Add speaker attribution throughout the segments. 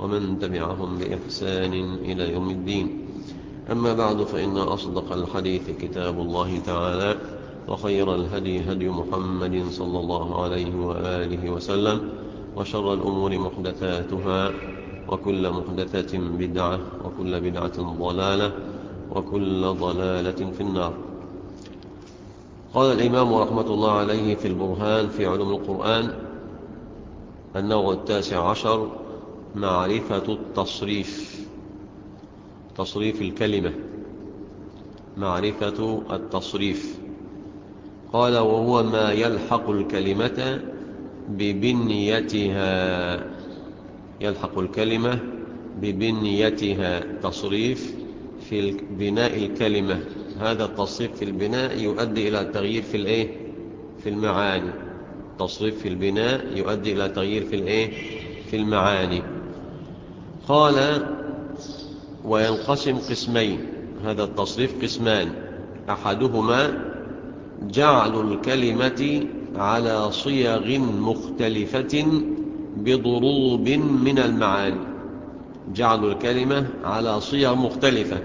Speaker 1: ومن تبعهم بإحسان إلى يوم الدين. أما بعد فإن أصدق الحديث كتاب الله تعالى وخير الهدي هدي محمد صلى الله عليه وآله وسلم وشر الأمور محدثاتها وكل محدثة بدعة وكل بدعة ضلالة وكل ضلالة في النار. قال الإمام رحمة الله عليه في البرهان في علوم القرآن النوع التاسع عشر معرفة التصريف تصريف الكلمة معرفة التصريف. قال وهو ما يلحق الكلمة ببنيتها. يلحق الكلمة ببنيتها تصريف في بناء الكلمة. هذا التصريف في البناء يؤدي إلى تغيير في الإيه؟ في المعاني. تصريف في البناء يؤدي إلى تغيير في الإيه؟ في المعاني. قال وينقسم قسمين هذا التصريف قسمان أحدهما جعل الكلمة على صيغ مختلفة بضروب من المعاني جعل الكلمة على صيغ مختلفة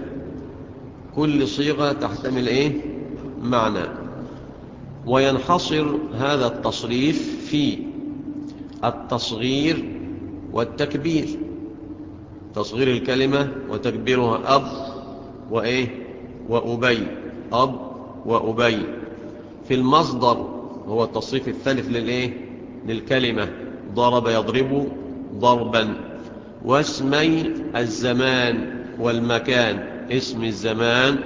Speaker 1: كل صيغة تحتمل إيه؟ معنى وينحصر هذا التصريف في التصغير والتكبير تصغير الكلمة وتكبيرها أب وإيه وأبي أب وأبي. في المصدر هو التصريف الثالث للإيه؟ للكلمة. ضرب يضرب ضربا. واسمي الزمان والمكان. اسم الزمان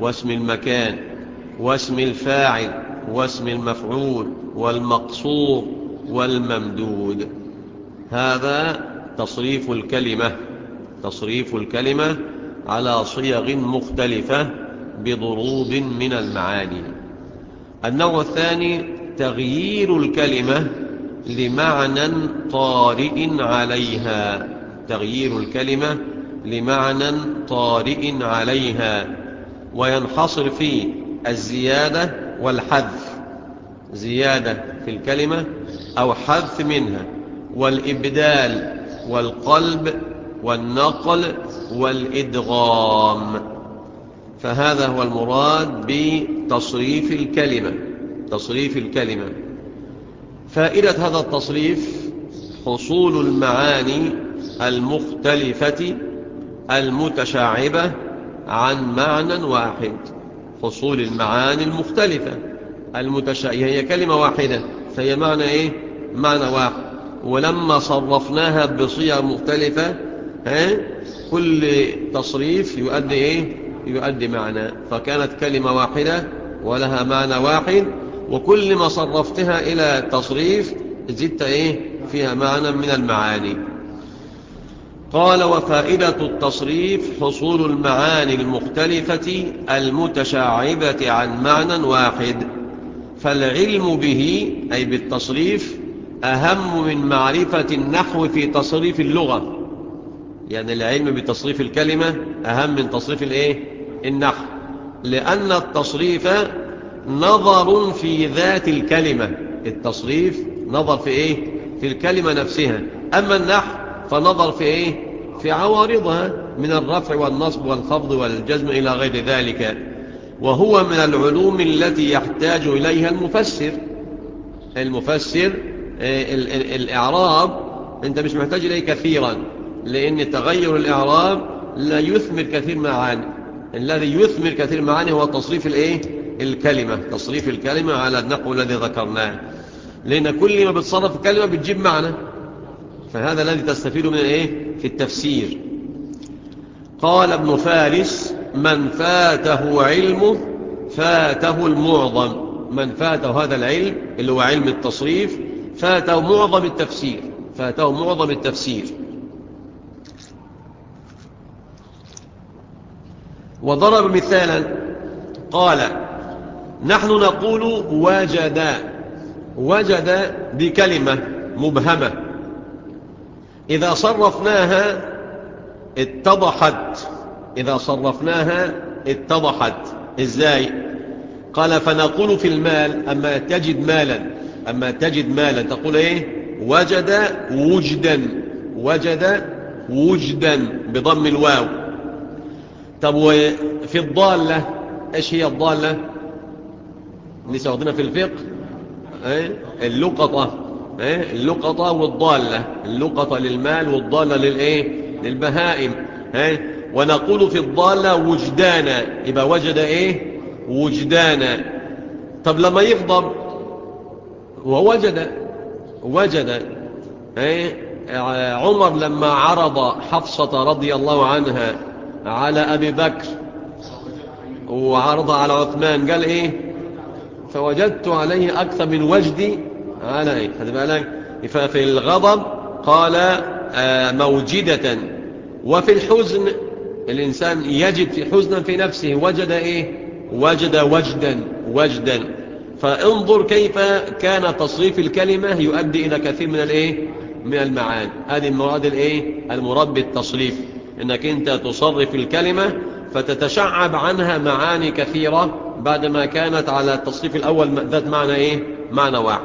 Speaker 1: واسم المكان. واسم الفاعل واسم المفعول والمقصور والممدود. هذا تصريف الكلمة. تصريف الكلمة على صيغ مختلفة بضروب من المعاني. النوع الثاني تغيير الكلمة لمعنى طارئ عليها. تغيير الكلمة لمعنى طارئ عليها. وينحصر في الزيادة والحذف. زيادة في الكلمة أو حذف منها. والإبدال والقلب والنقل والإدغام فهذا هو المراد بتصريف الكلمة تصريف الكلمة فائدة هذا التصريف حصول المعاني المختلفة المتشعبة عن معنى واحد حصول المعاني المختلفة المتشعبة هي كلمة واحدة فهي معنى إيه؟ معنى واحد ولما صرفناها بصيغ مختلفة؟ كل تصريف يؤدي إيه؟ يؤدي معنى. فكانت كلمة واحدة ولها معنى واحد وكل ما صرفتها إلى تصريف زدت إيه؟ فيها معنى من المعاني. قال وفائدة التصريف حصول المعاني المختلفة المتشعبة عن معنى واحد. فالعلم به أي بالتصريف أهم من معرفة النحو في تصريف اللغة. يعني العلم بتصريف الكلمة أهم من تصريف الإيه؟ النحو. لأن التصريف نظر في ذات الكلمة. التصريف نظر في إيه؟ في الكلمة نفسها. أما النحو فنظر في إيه؟ في عوارضها من الرفع والنصب والخفض والجزم إلى غير ذلك. وهو من العلوم التي يحتاج إليها المفسر. المفسر الإعراب. أنت مش محتاج إليه كثيرا. لأن تغير الإعراب لا يثمر كثير معاني الذي يثمر كثير معاني هو تصريف الإيه؟ الكلمة. تصريف الكلمة على النحو الذي ذكرناه. لأن كل ما بتصرف الكلمة بتجيب معنى. فهذا الذي تستفيد من إيه؟ في التفسير. قال ابن فارس من فاته علمه فاته المعظم. من فاته هذا العلم اللي هو علم التصريف فاته معظم التفسير. فاته معظم التفسير. وضرب مثالا. قال نحن نقول وجد. وجد بكلمة مبهمة. إذا صرفناها اتضحت. إذا صرفناها اتضحت. إزاي؟ قال فنقول في المال أما تجد مالا. أما تجد مالا تقول إيه؟ وجد وجدا. وجد وجدا بضم الواو. طب وفي الضالة إيش هي الضالة؟ لسه واخدينها في الفقه إيه؟ اللقطة إيه؟ اللقطة والضالة اللقطة للمال والضالة للإيه؟ للبهائم إيه؟ ونقول في الضالة وجدانا يبقى وجد إيه؟ وجدانا. طب لما يغضب ووجد وجد إيه؟ عمر لما عرض حفصة رضي الله عنها على أبي بكر. وعرض على عثمان. قال إيه؟ فوجدت عليه أكثر من وجدي خذ بالك ففي الغضب. قال موجدة. وفي الحزن الإنسان يجد في حزنا في نفسه. وجد إيه؟ وجد وجدا وجدا. فانظر كيف كان تصريف الكلمة يؤدي إلى كثير من الإيه؟ من المعاني. هذه المراد الإيه؟ المراد بالتصريف إنك أنت تصرف الكلمة فتتشعب عنها معاني كثيرة بعدما كانت على التصريف الأول ذات معنى إيه؟ معنى واحد.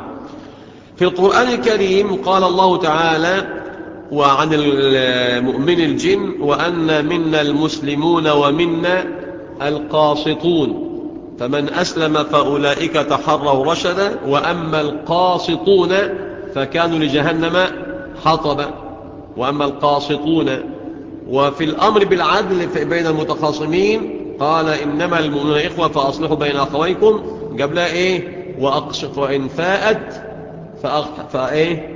Speaker 1: في القرآن الكريم قال الله تعالى وعن المؤمن الجن وأن منا المسلمون ومنا القاسطون فمن أسلم فأولئك تحروا رشدا وأما القاسطون فكانوا لجهنم حطبا. وأما القاسطون وفي الأمر بالعدل بين المتخاصمين قال إنما المؤمنون إخوة فأصلحوا بين أخويكم قبل إيه؟ وأقسط وإن فاءت فأخ... فإيه؟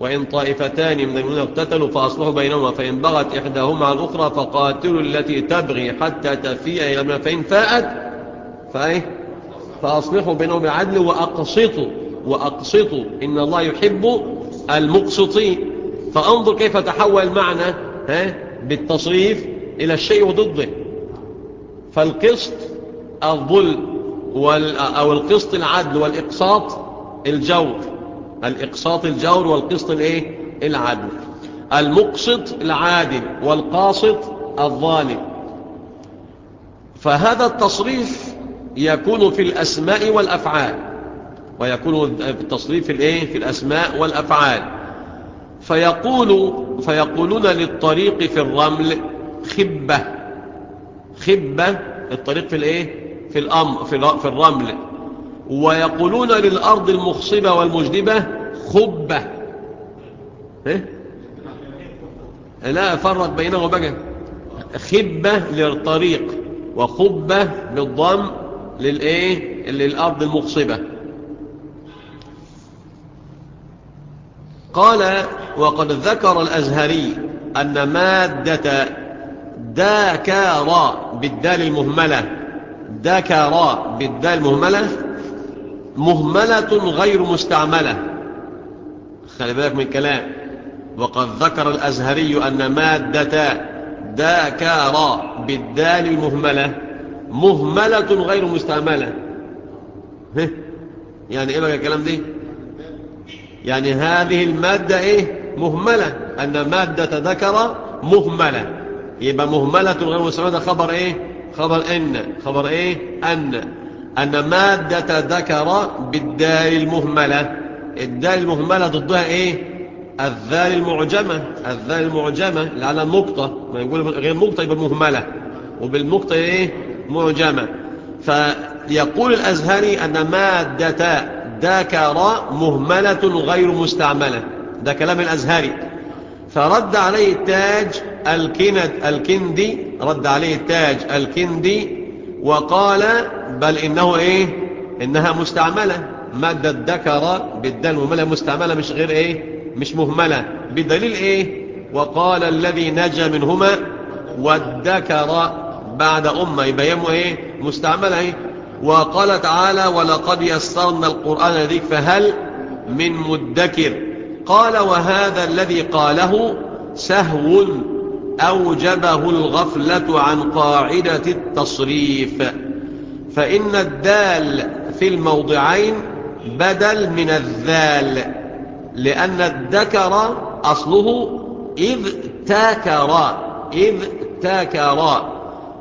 Speaker 1: وإن طائفتان من المؤمنين اقتتلوا فأصلحوا بينهما فإن بغت إحداهما على الأخرى فقاتلوا التي تبغي حتى تفيء إلى ما فإن فاءت فإيه؟ فأصلحوا بينهم بعدل وأقسطوا وأقسطوا. إن الله يحب المقسطين. فأنظر كيف تحول المعنى. ها بالتصريف إلى الشيء وضده فالقسط الظلم أو القسط العدل والإقساط الجور. الإقساط الجور والقسط الإيه؟ العدل. المقسط العادل والقاسط الظالم. فهذا التصريف يكون في الأسماء والأفعال. ويكون التصريف في الإيه؟ في الأسماء والأفعال. فيقول فيقولون للطريق في الرمل خبة. خبة الطريق في الايه؟ في الأمر في, الرمل. ويقولون للأرض المخصبة والمجدبة خبة. إيه؟ لا فرق بينه بقى خبة للطريق وخبة بالضم للإيه؟ للأرض المخصبة. قال وقد ذكر الأزهري أن مادة داكارا بالدال المهملة داكارا بالدال المهملة مهملة غير مستعملة. خلي بالك من الكلام. وقد ذكر الأزهري أن مادة داكارا بالدال المهملة مهملة غير مستعملة. يعني إيه بقى الكلام دي؟ يعني هذه المادة إيه؟ مهملة. أن مادة ذكر مهملة. يبقى مهملة غير مستعملة خبر إيه؟ خبر إن. خبر إيه؟ أن. أن مادة ذكر بالدال المهملة. الدال المهملة ضدها إيه؟ الذال المعجمة. الذال المعجمة اللي على النقطة ما يقول غير نقطة يبقى مهملة. وبالنقطة إيه؟ معجمة. فيقول الأزهري أن مادة ذكر مهملة غير مستعملة. ده كلام الأزهري. فرد عليه التاج الكند الكندي رد عليه التاج الكندي وقال بل إنه إيه؟ إنها مستعملة. مادة ذكر بالدال مهملة. مستعملة مش غير إيه؟ مش مهملة. بدليل إيه؟ وقال الذي نجا منهما والذكر بعد أمة. يبينه إيه؟ مستعملة إيه؟ وقال تعالى ولقد يسرنا القرآن لذيك فهل من مدكر؟ قال وهذا الذي قاله سهو أوجبه الغفلة عن قاعدة التصريف فإن الدال في الموضعين بدل من الذال لأن الذكر أصله إذ تاكر إذ تاكر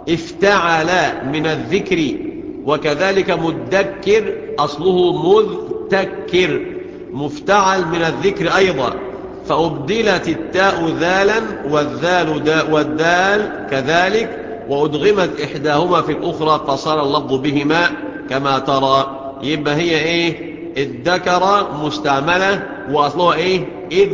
Speaker 1: افتعل من الذكر وكذلك مدكر أصله مذتكر مفتعل من الذكر أيضا. فأبدلت التاء ذالا والذال دا والدال كذلك وأدغمت إحداهما في الأخرى فصار اللفظ بهما كما ترى. يبقى هي إيه؟ الذكر مستعملة وأصلها إيه؟ إذ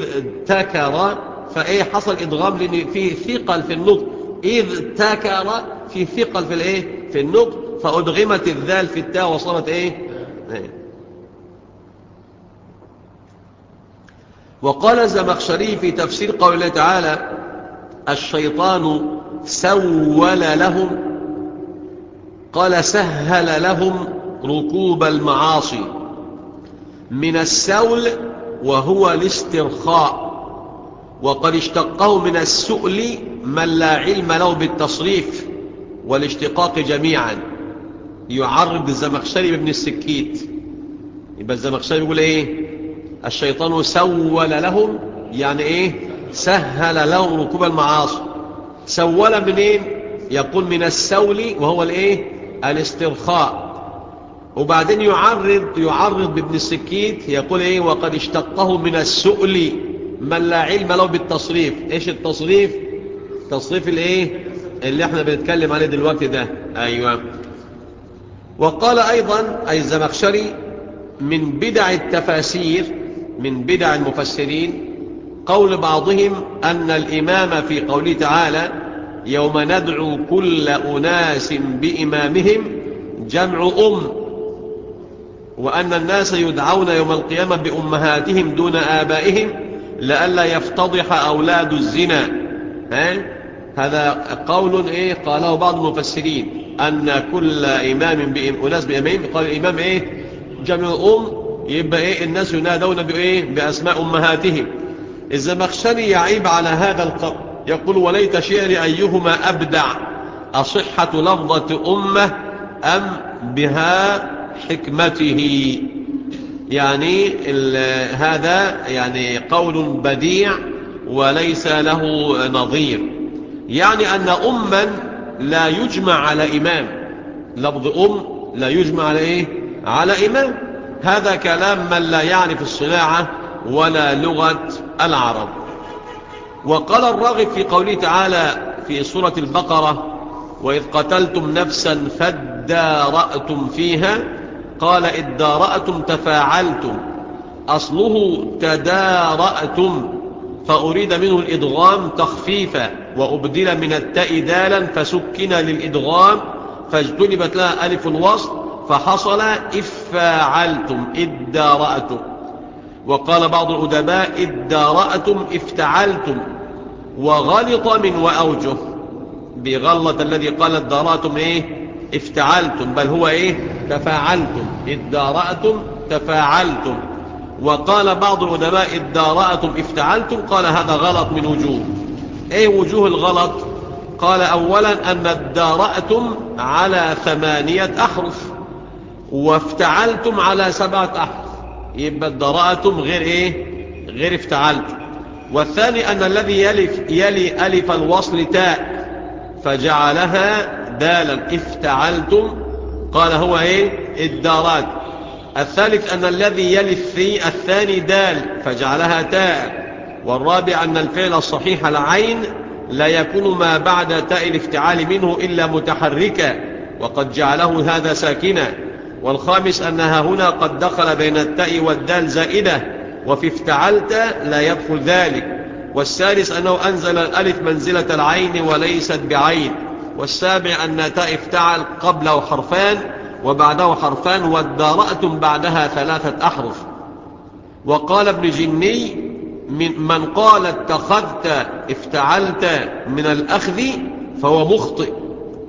Speaker 1: تكر. فإيه حصل إدغام لأن فيه ثقل في النطق. إذ تكر في ثقل في الإيه؟ في النطق. فأدغمت الذال في التاء وصارت إيه, إيه. وقال الزمخشري في تفسير قول الله تعالى الشيطان سول لهم قال سهل لهم ركوب المعاصي من السول وهو الاسترخاء وقد اشتقه من السؤل من لا علم له بالتصريف والاشتقاق جميعا يعرض الزمخشري بابن السكيت. يبقى الزمخشري يقول إيه؟ الشيطان سول لهم يعني إيه؟ سهل لهم ركوب المعاصي. سول منين؟ يقول من السول وهو الإيه؟ الاسترخاء. وبعدين يعرض يعرض بابن السكيت يقول إيه؟ وقد اشتقه من السؤل. من لا علم له بالتصريف. إيش التصريف؟ تصريف الإيه؟ اللي إحنا بنتكلم عليه دلوقتي ده. أيوه. وقال أيضا أي الزمخشري من بدع التفاسير من بدع المفسرين قول بعضهم أن الإمام في قوله تعالى يوم ندعو كل أناس بإمامهم جمع أم وأن الناس يدعون يوم القيامة بأمهاتهم دون آبائهم لئلا يفتضح أولاد الزنا. ها؟ هذا قول إيه؟ قاله بعض المفسرين. أن كل إمام بأناس بإمامهم قال الإمام إيه؟ جمع أم يبقى إيه؟ الناس ينادون بإيه؟ بأسماء أمهاتهم. الزمخشري يعيب على هذا القول. يقول وليت شعري أيهما أبدع؟ أصحة لفظة أمة أم بها حكمته؟ يعني هذا يعني قول بديع وليس له نظير. يعني أن أما لا يجمع على إمام. لفظ أم لا يجمع على إيه؟ على إمام. هذا كلام من لا يعرف الصناعة ولا لغة العرب. وقال الراغب في قوله تعالى في سورة البقرة وإذ قتلتم نفسا فادارأتم فيها قال ادارأتم تفاعلتم أصله تدارأتم فأريد منه الإدغام تخفيفا وأبدل من التاء دالا فسكن للإدغام فاجتنبت لها ألف الوصل فحصل إفاعلتم ادارأتم وقال بعض الأدباء ادارأتم افتعلتم. وغلط من وأوجه بغلط الذي قال ادارأتم إيه؟ افتعلتم بل هو إيه؟ تفاعلتم. ادارأتم تفاعلتم. وقال بعض الأدباء ادارأتم افتعلتم قال هذا غلط من وجوه. إيه وجوه الغلط؟ قال أولا أن ادارأتم على ثمانية أحرف وافتعلتم على سبعة أحرف. يبقى ادارأتم غير إيه؟ غير افتعلتم. والثاني أن الذي يلف يلي ألف الوصل تاء فجعلها دالا. افتعلتم. قال هو إيه؟ الدارات الثالث أن الذي يلف في الثاني دال فجعلها تاء. والرابع أن الفعل الصحيح العين لا يكون ما بعد تاء الافتعال منه إلا متحركا وقد جعله هذا ساكنا. والخامس أنها هنا قد دخل بين التاء والدال زائدة وفي افتعلت لا يدخل ذلك. والسادس أنه أنزل الألف منزلة العين وليست بعين. والسابع أن تاء افتعل قبله حرفان وبعده حرفان وادارأتم بعدها ثلاثة أحرف. وقال ابن جني من, من قال اتخذت افتعلت من الأخذ فهو مخطئ.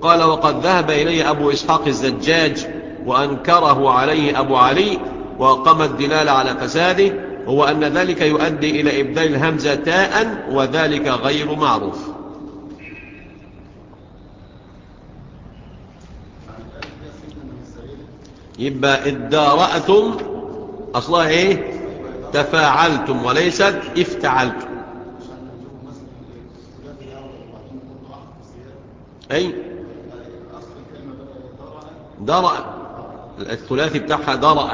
Speaker 1: قال وقد ذهب إلي أبو إسحاق الزجاج وأنكره عليه أبو علي وقام الدلال على فساده هو أن ذلك يؤدي إلى إبدال الهمزة تاء وذلك غير معروف. يبقى ادارأتم أصلها إيه؟ تفاعلتم وليست افتعلتم. أي؟ درأ. الثلاثي بتاعها درأ.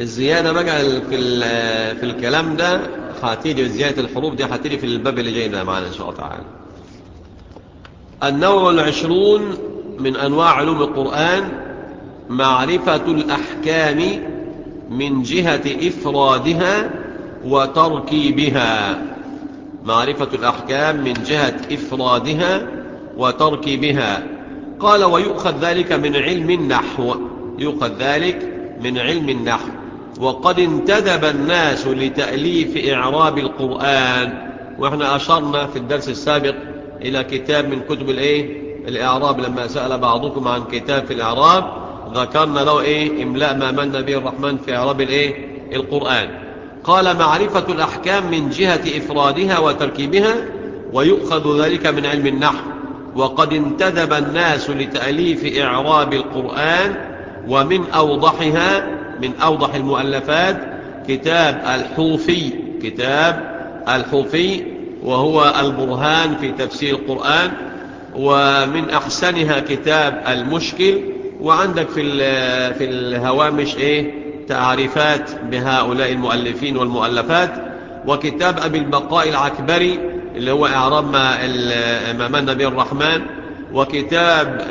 Speaker 1: الزيادة بقى في في الكلام ده هتيجي زيادة الحروف دي هتيجي في الباب اللي جاي ده معانا إن شاء الله تعالى. النوع العشرون من أنواع علوم القرآن معرفة الأحكام من جهة إفرادها وتركيبها. معرفة الأحكام من جهة إفرادها وتركيبها. قال ويؤخذ ذلك من علم النحو. يؤخذ ذلك من علم النحو. وقد انتدب الناس لتأليف إعراب القرآن. وإحنا أشرنا في الدرس السابق إلى كتاب من كتب الإيه؟ الإعراب لما سأل بعضكم عن كتاب في الإعراب ذكرنا له إيه؟ إملاء ما من به الرحمن في إعراب الإيه؟ القرآن. قال معرفة الأحكام من جهة إفرادها وتركيبها ويؤخذ ذلك من علم النحو. وقد انتدب الناس لتأليف إعراب القرآن ومن أوضحها من أوضح المؤلفات كتاب الحوفي كتاب الحوفي وهو البرهان في تفسير القرآن ومن أحسنها كتاب المشكل وعندك في في الهوامش إيه؟ تعريفات بهؤلاء المؤلفين والمؤلفات. وكتاب أبي البقاء العكبري اللي هو إعراب ما, من به الرحمن. وكتاب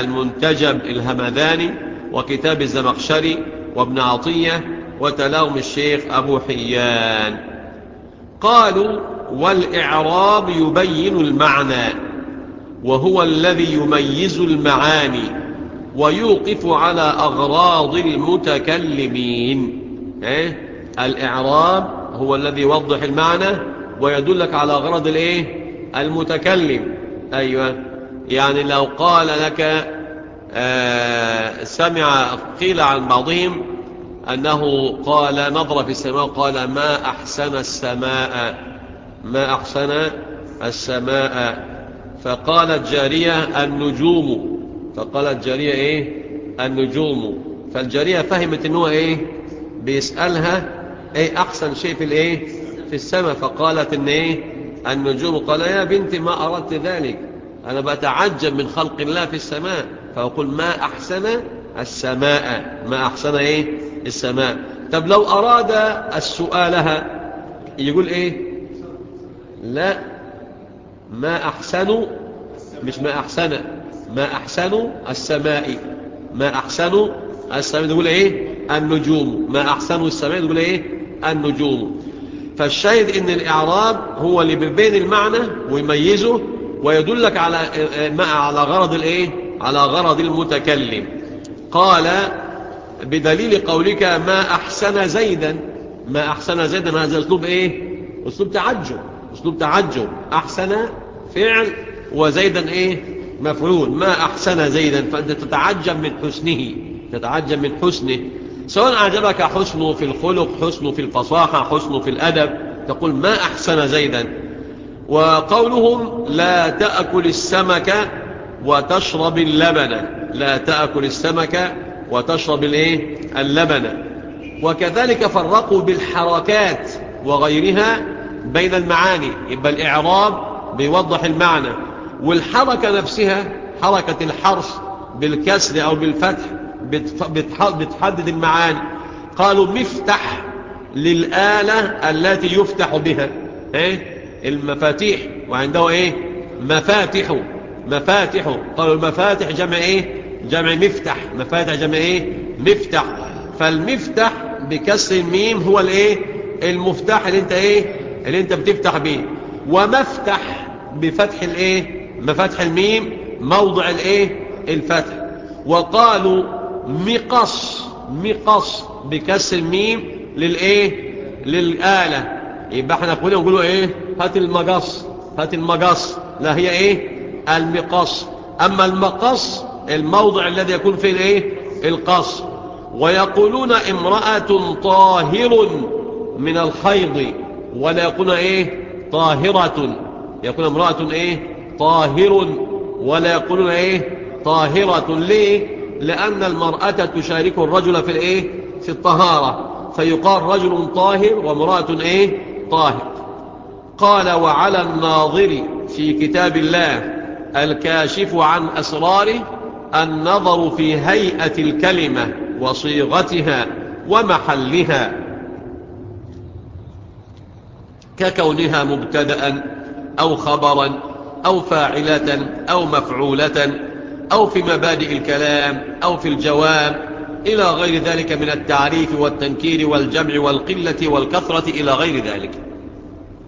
Speaker 1: المنتجب الهمذاني. وكتاب الزمخشري وابن عطية. وتلاهم الشيخ أبو حيان. قالوا والإعراب يبين المعنى. وهو الذي يميز المعاني ويوقف على أغراض المتكلمين. إيه؟ الإعراب هو الذي يوضح المعنى ويدلك على أغراض الإيه؟ المتكلم. أيوة. يعني لو قال لك آه سمع قيل عن بعضهم أنه قال نظر في السماء قال ما أحسن السماء؟ ما أحسن السماء؟ فقالت جارية النجوم. فقالت جارية إيه؟ النجوم. فالجارية فهمت أنه إيه؟ بيسألها إيه أحسن شيء في الإيه؟ في السماء. فقالت إن إيه؟ النجوم. قال يا بنتي ما أردت ذلك. أنا بتعجب من خلق الله في السماء. فأقول ما أحسن؟ السماء. ما أحسن إيه؟ السماء. طب لو أراد السؤالها يقول إيه؟ لا. ما أحسن مش ما أحسن ما أحسن السماء. ما أحسن السماء تقول إيه؟ النجوم. ما أحسن السماء تقول إيه؟ النجوم. فالشاهد إن الإعراب هو اللي بيبين المعنى ويميزه ويدلك على على غرض الإيه؟ على غرض المتكلم. قال بدليل قولك ما أحسن زيدا. ما أحسن زيدا هذا أسلوب إيه؟ أسلوب تعجب. أسلوب تعجب. أحسن فعل وزيدا إيه؟ مفعول. ما أحسن زيدا. فأنت تتعجب من حسنه. تتعجب من حسنه. سواء أعجبك حسنه في الخلق حسنه في الفصاحة حسنه في الأدب تقول ما أحسن زيدا. وقولهم لا تأكل السمك وتشرب اللبن. لا تأكل السمك وتشرب الإيه؟ اللبن. وكذلك فرقوا بالحركات وغيرها بين المعاني. يبقى الإعراب بيوضح المعنى. والحركة نفسها حركة الحرف بالكسر أو بالفتح بتحدد المعاني. قالوا مفتح للآلة التي يفتح بها. إيه؟ المفاتيح. وعنده إيه؟ مفاتح. مفاتح. قالوا المفاتح جمع إيه؟ جمع مفتح مفاتح جمع إيه؟ مفتح فالمفتح بكسر الميم هو الإيه؟ المفتاح اللي أنت إيه؟ اللي أنت بتفتح بيه. ومفتح بفتح الايه؟ مفاتح الميم موضع الايه؟ الفتح. وقالوا مقص مقص بكسر الميم للايه؟ للآلة. يبقى إحنا كلنا نقولوا إيه؟ هات المقص هات المقص. لا هي إيه؟ المقص. أما المقص الموضع الذي يكون فيه الايه؟ القص. ويقولون امرأة طاهر من الحيض ولا يكون إيه؟ طاهرة. يكون امرأة إيه؟ طاهر ولا يقولون إيه؟ طاهرة ليه لأن المرأة تشارك الرجل في الإيه؟ في الطهارة. فيقال رجل طاهر وامرأة إيه؟ طاهر. قال وعلى الناظر في كتاب الله الكاشف عن أسراره النظر في هيئة الكلمة وصيغتها ومحلها ككونها مبتدأ. أو خبرا أو فاعلة أو مفعولة أو في مبادئ الكلام أو في الجواب إلى غير ذلك من التعريف والتنكير والجمع والقلة والكثرة إلى غير ذلك.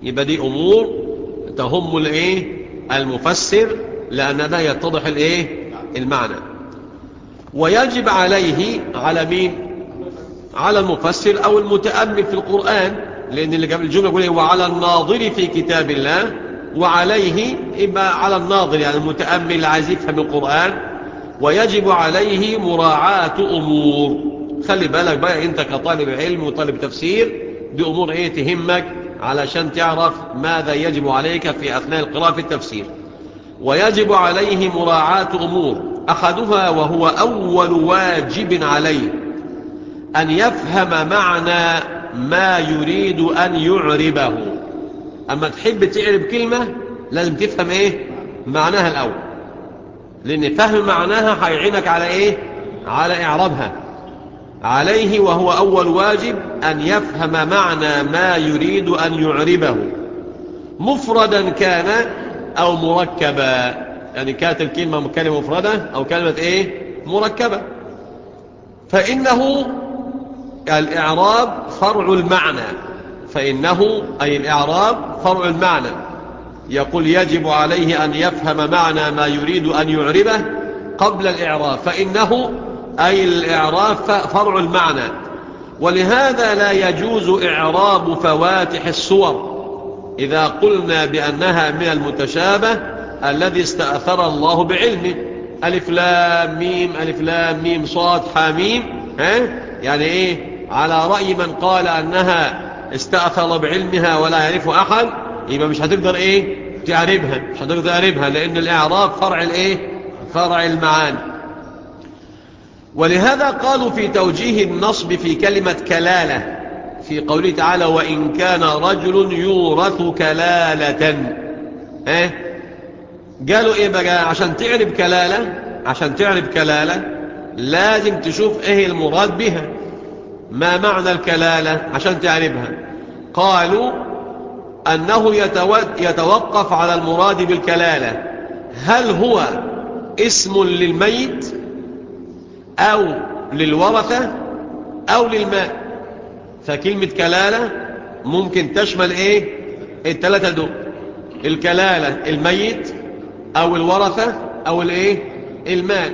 Speaker 1: يبقى دي أمور تهم الإيه؟ المفسر لأن ده يتضح الإيه؟ المعنى. ويجب عليه على مين؟ على المفسر أو المتأمل في القرآن لأن الجملة يقول وعلى الناظر في كتاب الله وعليه إما على الناظر يعني المتأمل اللي عايز يفهم القرآن ويجب عليه مراعاة أمور. خلي بالك بقى أنت كطالب علم وطالب تفسير دي أمور إيه تهمك؟ علشان تعرف ماذا يجب عليك في أثناء القراءة في التفسير. ويجب عليه مراعاة أمور. أحدها وهو أول واجب عليه. أن يفهم معنى ما يريد أن يعربه. أما تحب تعرب كلمة لازم تفهم إيه؟ معناها الأول. لأن فهم معناها هيعينك على إيه؟ على إعرابها. عليه وهو أول واجب أن يفهم معنى ما يريد أن يعربه. مفردا كان أو مركبا. يعني كانت الكلمة كلمة مفردة أو كلمة إيه؟ مركبة. فإنه الإعراب فرع المعنى. فإنه أي الإعراب فرع المعنى. يقول يجب عليه أن يفهم معنى ما يريد أن يعربه قبل الإعراب. فإنه أي الإعراب فرع المعنى. ولهذا لا يجوز إعراب فواتح الصور إذا قلنا بأنها من المتشابه الذي استأثر الله بعلمه. ألف لام ميم ألف لام ميم صاد حاميم ها؟ يعني إيه؟ على رأي من قال أنها استأثر بعلمها ولا يعرف أحد يبقى مش هتقدر إيه؟ تعربها مش هتقدر تعربها لأن الإعراب فرع الإيه؟ فرع المعاني. ولهذا قالوا في توجيه النصب في كلمة كلالة في قوله تعالى وإن كان رجل يورث كلالة آه؟ قالوا إيه بقى؟ عشان تعرب كلالة عشان تعرب كلالة لازم تشوف إيه المراد بها. ما معنى الكلالة عشان تعربها؟ قالوا أنه يتوقف على المراد بالكلالة. هل هو اسم للميت أو للورثة أو للماء؟ فكلمة كلالة ممكن تشمل إيه؟ التلاتة دول. الكلالة الميت أو الورثة أو الإيه؟ الماء.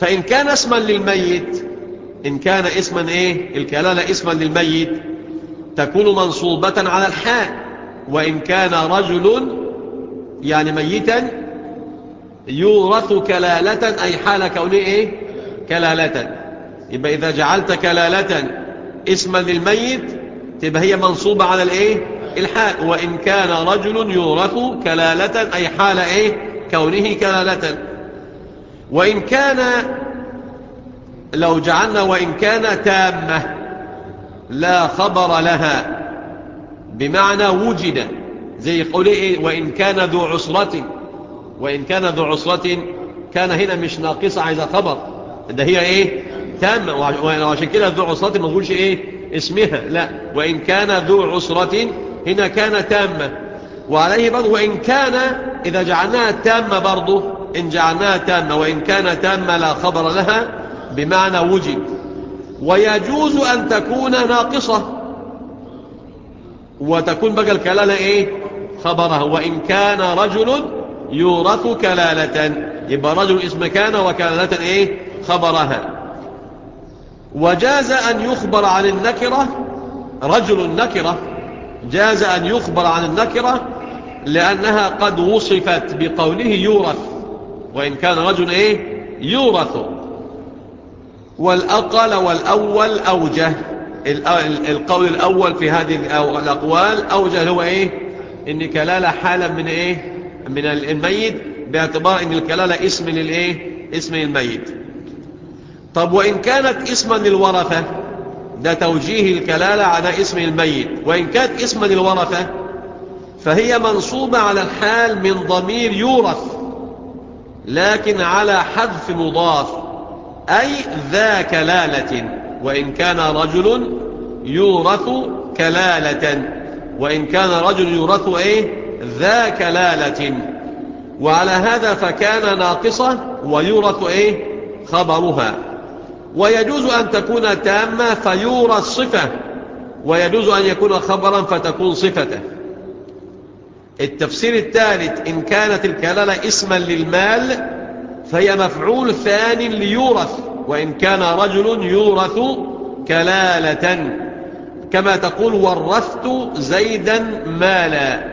Speaker 1: فإن كان اسما للميت إن كان اسما إيه؟ الكلالة اسما للميت تكون منصوبة على الحاء وإن كان رجل يعني ميتا يورث كلالة أي حال كونه إيه؟ كلالة. يبقى إذا جعلت كلالة اسما للميت تبقى هي منصوبة على الإيه؟ الحاء وإن كان رجل يورث كلالة أي حال إيه؟ كونه كلالة. وإن كان لو جعلنا وإن كان تامة لا خبر لها. بمعنى وجد. زي قوله إيه؟ وإن كان ذو عسرة. وإن كان ذو عسرة كان هنا مش ناقصة عايزة خبر. ده هي إيه؟ تامة. وعشان كده ذو عسرة ما تقولش إيه؟ اسمها. لا. وإن كان ذو عسرة هنا كان تامة. وعليه برضه وإن كان إذا جعلناها تامة برضه. إن جعلناها تامة وإن كان تامة لا خبر لها. بمعنى وجد ويجوز أن تكون ناقصة. وتكون بقى الكلالة إيه؟ خبرها وإن كان رجل يورث كلالة. يبقى رجل اسم كان وكلالة إيه؟ خبرها. وجاز أن يخبر عن النكرة. رجل النكرة. جاز أن يخبر عن النكرة لأنها قد وصفت بقوله يورث. وإن كان رجل إيه؟ يورث. والأقل والأول أوجه. القول الأول في هذه الأقوال أوجه هو إيه؟ إن كلالة حالا من إيه؟ من الميت باعتبار إن الكلالة اسم للإيه؟ اسم الميت طب وإن كانت اسما للورثة؟ ده توجيه الكلالة على اسم الميت. وإن كانت اسما للورثة؟ فهي منصوبة على الحال من ضمير يورث لكن على حذف مضاف. أي ذا كلالة وإن كان رجل يورث كلالة. وإن كان رجل يورث إيه؟ ذا كلالة. وعلى هذا فكان ناقصة ويورث إيه؟ خبرها. ويجوز أن تكون تامة فيورث صفة. ويجوز أن يكون خبرا فتكون صفته. التفسير الثالث إن كانت الكلالة اسما للمال فهي مفعول ثان ليورث وإن كان رجل يورث كلالة. كما تقول ورثت زيدا مالا.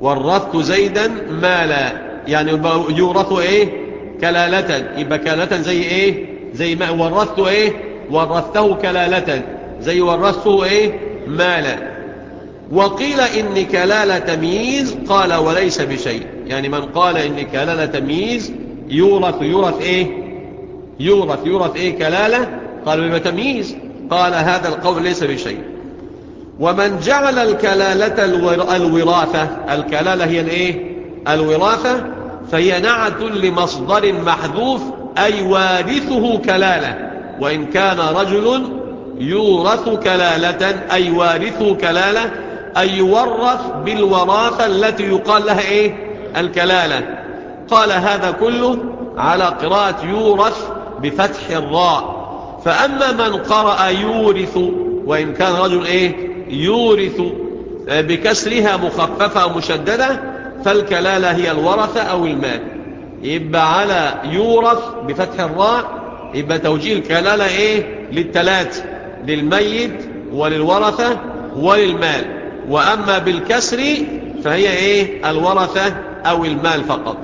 Speaker 1: ورثت زيدا مالا. يعني يورث إيه؟ كلالة. يبقى كلالة زي إيه؟ زي ما ورثت إيه؟ ورثته كلالة. زي ورثته إيه؟ مالا. وقيل إن كلالة تمييز قال وليس بشيء. يعني من قال إن كلالة تمييز يورث يورث إيه؟ يورث يورث إيه كلالة؟ قال بما تمييز. قال هذا القول ليس بشيء. ومن جعل الكلالة الوراثة الكلالة هي الإيه؟ الوراثة فهي نعت لمصدر محذوف أي وارثه كلالة. وإن كان رجل يورث كلالة أي وارثه كلالة أي يورث بالوراثة التي يقال لها إيه؟ الكلالة. قال هذا كله على قراءة يورث بفتح الراء. فأما من قرأ يورث وإن كان رجل إيه؟ يورث بكسرها مخففة مشددة فالكلالة هي الورثة أو المال. يبقى على يورث بفتح الراء يبقى توجيه الكلالة إيه؟ للتلات للميت وللورثة وللمال. وأما بالكسر فهي إيه؟ الورثة أو المال فقط.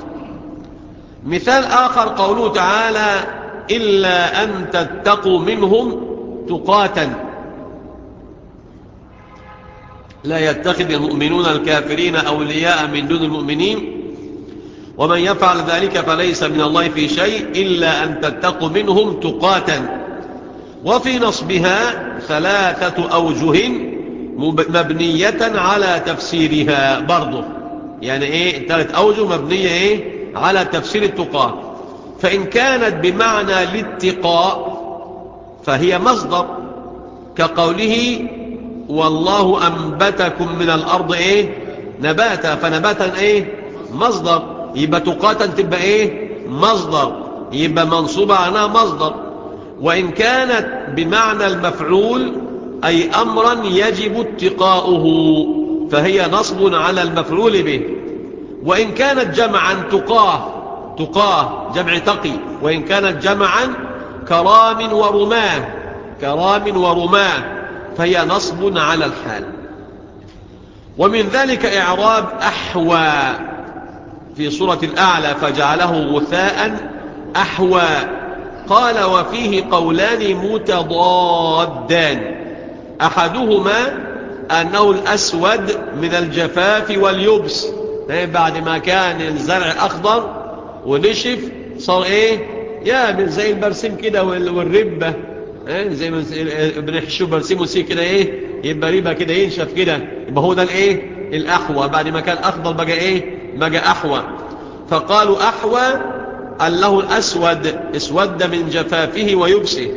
Speaker 1: مثال آخر قوله تعالى إلا أن تتقوا منهم تقاتا لا يتخذ المؤمنون الكافرين أولياء من دون المؤمنين. ومن يفعل ذلك فليس من الله في شيء إلا أن تتقوا منهم تقاتا وفي نصبها ثلاثة أوجه مبنية على تفسيرها برضه. يعني إيه؟ ثلاث أوجه مبنية إيه؟ على تفسير التقاة فإن كانت بمعنى الاتقاء فهي مصدر كقوله والله أنبتكم من الأرض إيه؟ نباتا. فنباتا إيه؟ مصدر. يبقى تقاتا تبقى إيه؟ مصدر. يبقى منصوبة عنها مصدر. وإن كانت بمعنى المفعول أي أمرا يجب اتقاؤه فهي نصب على المفعول به. وإن كانت جمعا تقاه تقاه جمع تقي. وإن كانت جمعا كرام ورماه كرام ورماه فهي نصب على الحال. ومن ذلك إعراب أحوى. في سورة الأعلى فجعله غثاء أحوى. قال وفيه قولان متضادان. أحدهما أنه الأسود من الجفاف واليبس. بعد ما كان الزرع أخضر ونشف صار إيه؟ يا زي البرسيم كده والربة. إيه زي ما بنحشو برسيم وسي كده إيه؟ يبقى ربة كده ينشف كده. يبقى هو ده الإيه؟ الأحوى. بعد ما كان أخضر بقى إيه؟ بقى أحوى. فقالوا أحوى أن له الأسود اسود من جفافه ويبسه.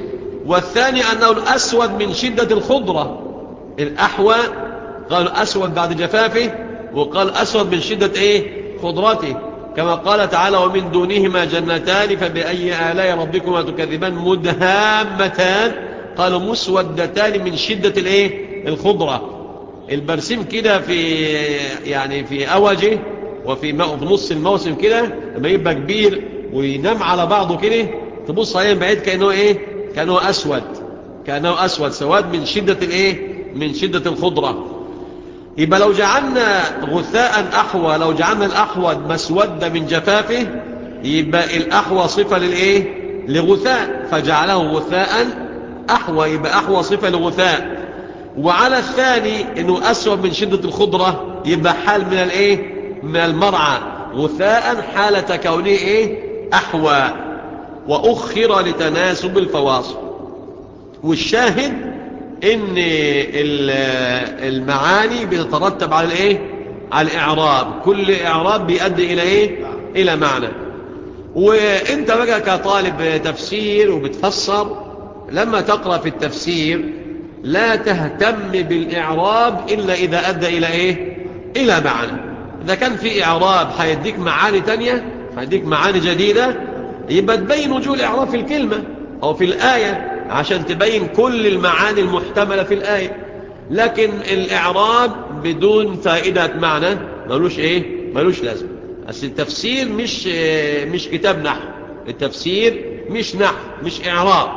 Speaker 1: والثاني أنه الأسود من شدة الخضرة. الأحوى قال أسود بعد جفافه وقال أسود من شدة إيه؟ خضرته كما قال تعالى ومن دونهما جنتان فبأي آلاء ربكما تكذبان؟ مدهامتان. قالوا مسودتان من شدة الإيه؟ الخضرة. البرسيم كده في يعني في أوجه وفي نص الموسم كده لما يبقى كبير وينام على بعضه كده تبص عليه من بعيد كأنه إيه؟ كأنه أسود. كأنه أسود. سواد من شدة الإيه؟ من شدة الخضرة. يبقى لو جعلنا غثاء أحوى لو جعلنا الأحود مسود من جفافه يبقى الأحوى صفة للإيه؟ لغثاء. فجعله غثاء أحوى يبقى أحوى صفة لغثاء. وعلى الثاني أنه أسود من شدة الخضرة يبقى حال من الإيه؟ من المرعى. غثاء حالة كونه إيه؟ أحوى وأخر لتناسب الفواصل. والشاهد إن المعاني بتترتب على الإيه؟ على الإعراب. كل إعراب بيؤدي إلى إيه؟ إلى معنى. وإنت بقى كطالب تفسير وبتفسر لما تقرأ في التفسير لا تهتم بالإعراب إلا إذا أدى إلى إيه؟ إلى معنى. إذا كان في إعراب هيديك معاني تانية هيديك معاني جديدة يبقى تبين وجوه الإعراب في الكلمة أو في الآية. عشان تبين كل المعاني المحتملة في الآية. لكن الإعراب بدون فائدة معنى ملوش إيه؟ ملوش لازم بس التفسير مش مش كتاب نحو. التفسير مش نحو مش إعراب.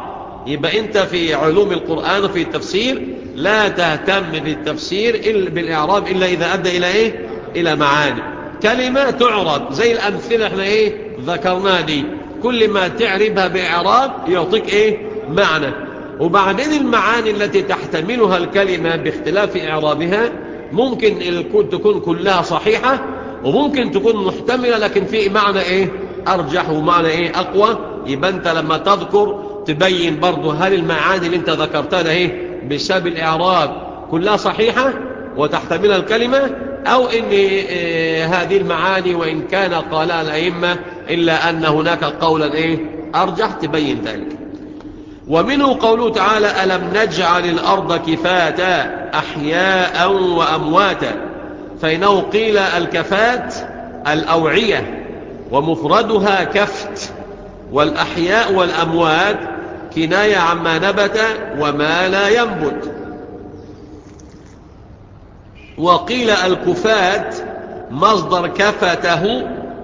Speaker 1: يبقى أنت في علوم القرآن وفي التفسير لا تهتم بالتفسير إلا بالإعراب إلا إذا أدى إلى إيه؟ إلى معاني. كلمة تعرب زي الأمثلة إحنا إيه؟ ذكرنا دي. كل ما تعربها بإعراب يعطيك إيه؟ معنى. وبعدين المعاني التي تحتملها الكلمة باختلاف إعرابها ممكن تكون كلها صحيحة وممكن تكون محتملة لكن في معنى إيه؟ أرجح ومعنى إيه؟ أقوى. يبقى أنت لما تذكر تبين برضو هل المعاني اللي أنت ذكرتها إيه؟ بسبب الإعراب كلها صحيحة وتحتملها الكلمة أو إن إيه هذه المعاني وإن كان قالها الأئمة إلا أن هناك قولا إيه؟ أرجح تبين ذلك. ومنه قوله تعالى ألم نجعل الأرض كفاتا أحياء وأمواتا فإنه قيل الكفات الأوعية ومفردها كفت والأحياء والأموات كناية عما نبت وما لا ينبت وقيل الكفات مصدر كفته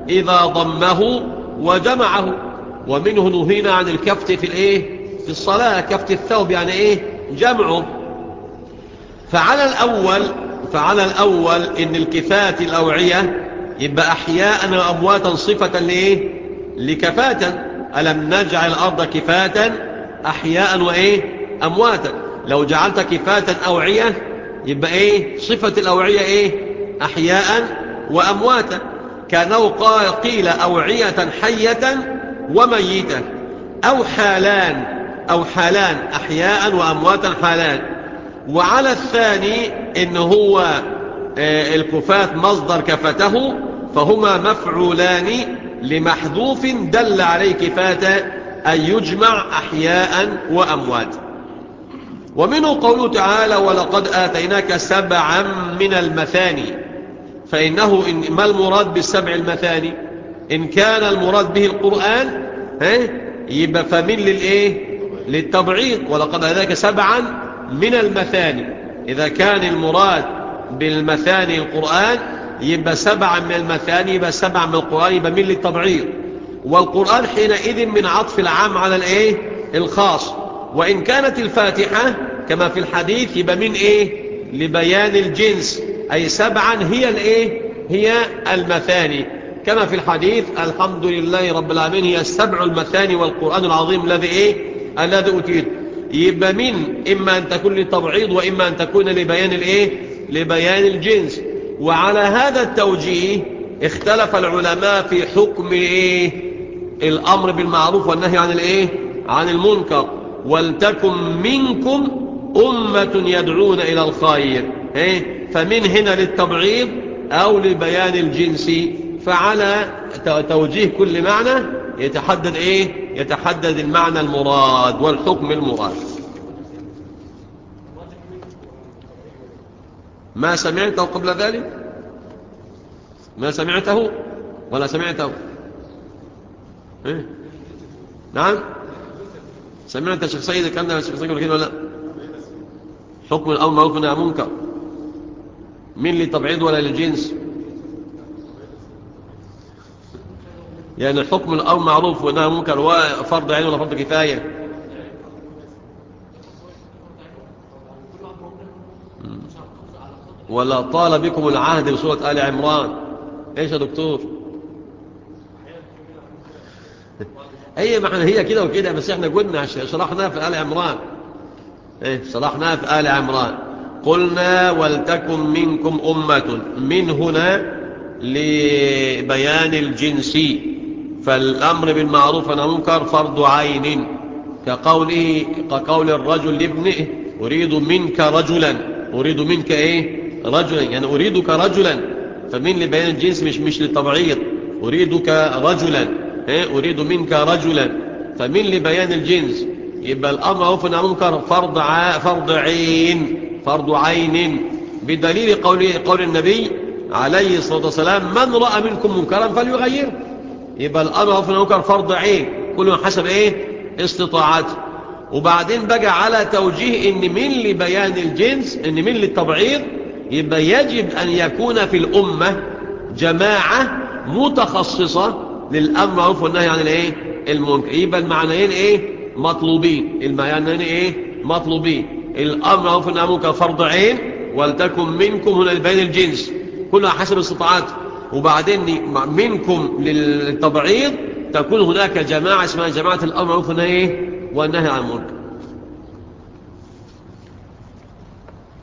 Speaker 1: إذا ضمه وجمعه ومنه نهينا عن الكفت في الإيه؟ في الصلاة كفت الثوب يعني إيه؟ جمعه. فعلى الأول فعلى الأول إن الكفات الأوعية يبقى أحياء وأمواتا صفة لإيه؟ لكفاتا ألم نجعل الأرض كفاتا أحياء وإيه؟ أمواتا. لو جعلت كفاتا أوعية يبقى إيه؟ صفة الأوعية إيه؟ أحياء وأمواتا. كانوا قيل أوعية حية وميتة أو حالان. أو حالان أحياء وأمواتا حالان. وعلى الثاني إن هو الكفات مصدر كفته فهما مفعولان لمحذوف دل عليه كفاتا أن يجمع أحياء وأموات. ومنه قوله تعالى ولقد آتيناك سبعا من المثاني فإنه إن ما المراد بالسبع المثاني؟ إن كان المراد به القرآن يبقى فمن للإيه؟ للتبعيض ولقد آتيناك سبعا من المثاني. إذا كان المراد بالمثاني القرآن يبقى سبعا من المثاني يبقى سبعا من القرآن يبقى من للتبعيض والقرآن حينئذ من عطف العام على الإيه؟ الخاص. وإن كانت الفاتحة كما في الحديث يبقى من إيه؟ لبيان الجنس. أي سبعا هي الإيه؟ هي المثاني. كما في الحديث الحمد لله رب العالمين هي السبع المثاني والقرآن العظيم الذي إيه؟ الذي أتيت. يبقى من إما أن تكون للتبعيض وإما أن تكون لبيان الإيه؟ لبيان الجنس. وعلى هذا التوجيه اختلف العلماء في حكم إيه؟ الأمر بالمعروف والنهي عن الإيه؟ عن المنكر. ولتكن منكم أمة يدعون إلى الخير. إيه؟ فمن هنا للتبعيض أو لبيان الجنس. فعلى توجيه كل معنى يتحدد إيه؟ يتحدد المعنى المراد والحكم المراد. ما سمعته قبل ذلك؟ ما سمعته ولا سمعته؟ إيه؟ نعم؟ سمعت شيخ سيد الكلام ده شيخ سيد ولا ولا حكم الأمر معروف والنهي منكر مين لتبعيض ولا للجنس؟ يعني الحكم الأمر معروف عن منكر هو فرض عين ولا فرض كفاية. ولا طال بكم العهد بسورة آل عمران. إيش يا دكتور؟ هي معنى هي كده وكده بس إحنا قلنا شرحناها في آل عمران. إيه شرحناها في آل عمران. قلنا ولتكن منكم أمة من هنا لبيان الجنس فالأمر بالمعروف والنهي عن المنكر فرض عين. كقوله كقول الرجل لابنه أريد منك رجلا. أريد منك إيه؟ رجلا. يعني أريدك رجلا. فمن لبيان الجنس؟ مش مش للتبعيض. أريدك رجلا. إيه؟ أريد منك رجلا. فمن لبيان الجنس؟ يبقى الأمر عن المنكر فرض ع... فرض عين. فرض عين. بدليل قول قول النبي عليه الصلاة والسلام من رأى منكم منكرا فليغيره. يبقى الأمر معروف والنهي فرض عين. كل من حسب إيه؟ استطاعته وبعدين بقى على توجيه إن من لبيان الجنس إن من للتبعيض يبقى يجب أن يكون في الأمة جماعة متخصصة للأمر معروف والنهي عن الإيه؟ المنكر. يبقى المعنيين إيه؟ مطلوبين. المعنيين إيه؟ مطلوبين. الأمر معروف والنهي عن المنكر فرض عين ولتكن منكم هنا لبيان الجنس. كلها حسب استطاعته وبعدين منكم للتبعيض تكون هناك جماعة اسمها جماعة الأمر معروف والنهي والنهي عن المنكر.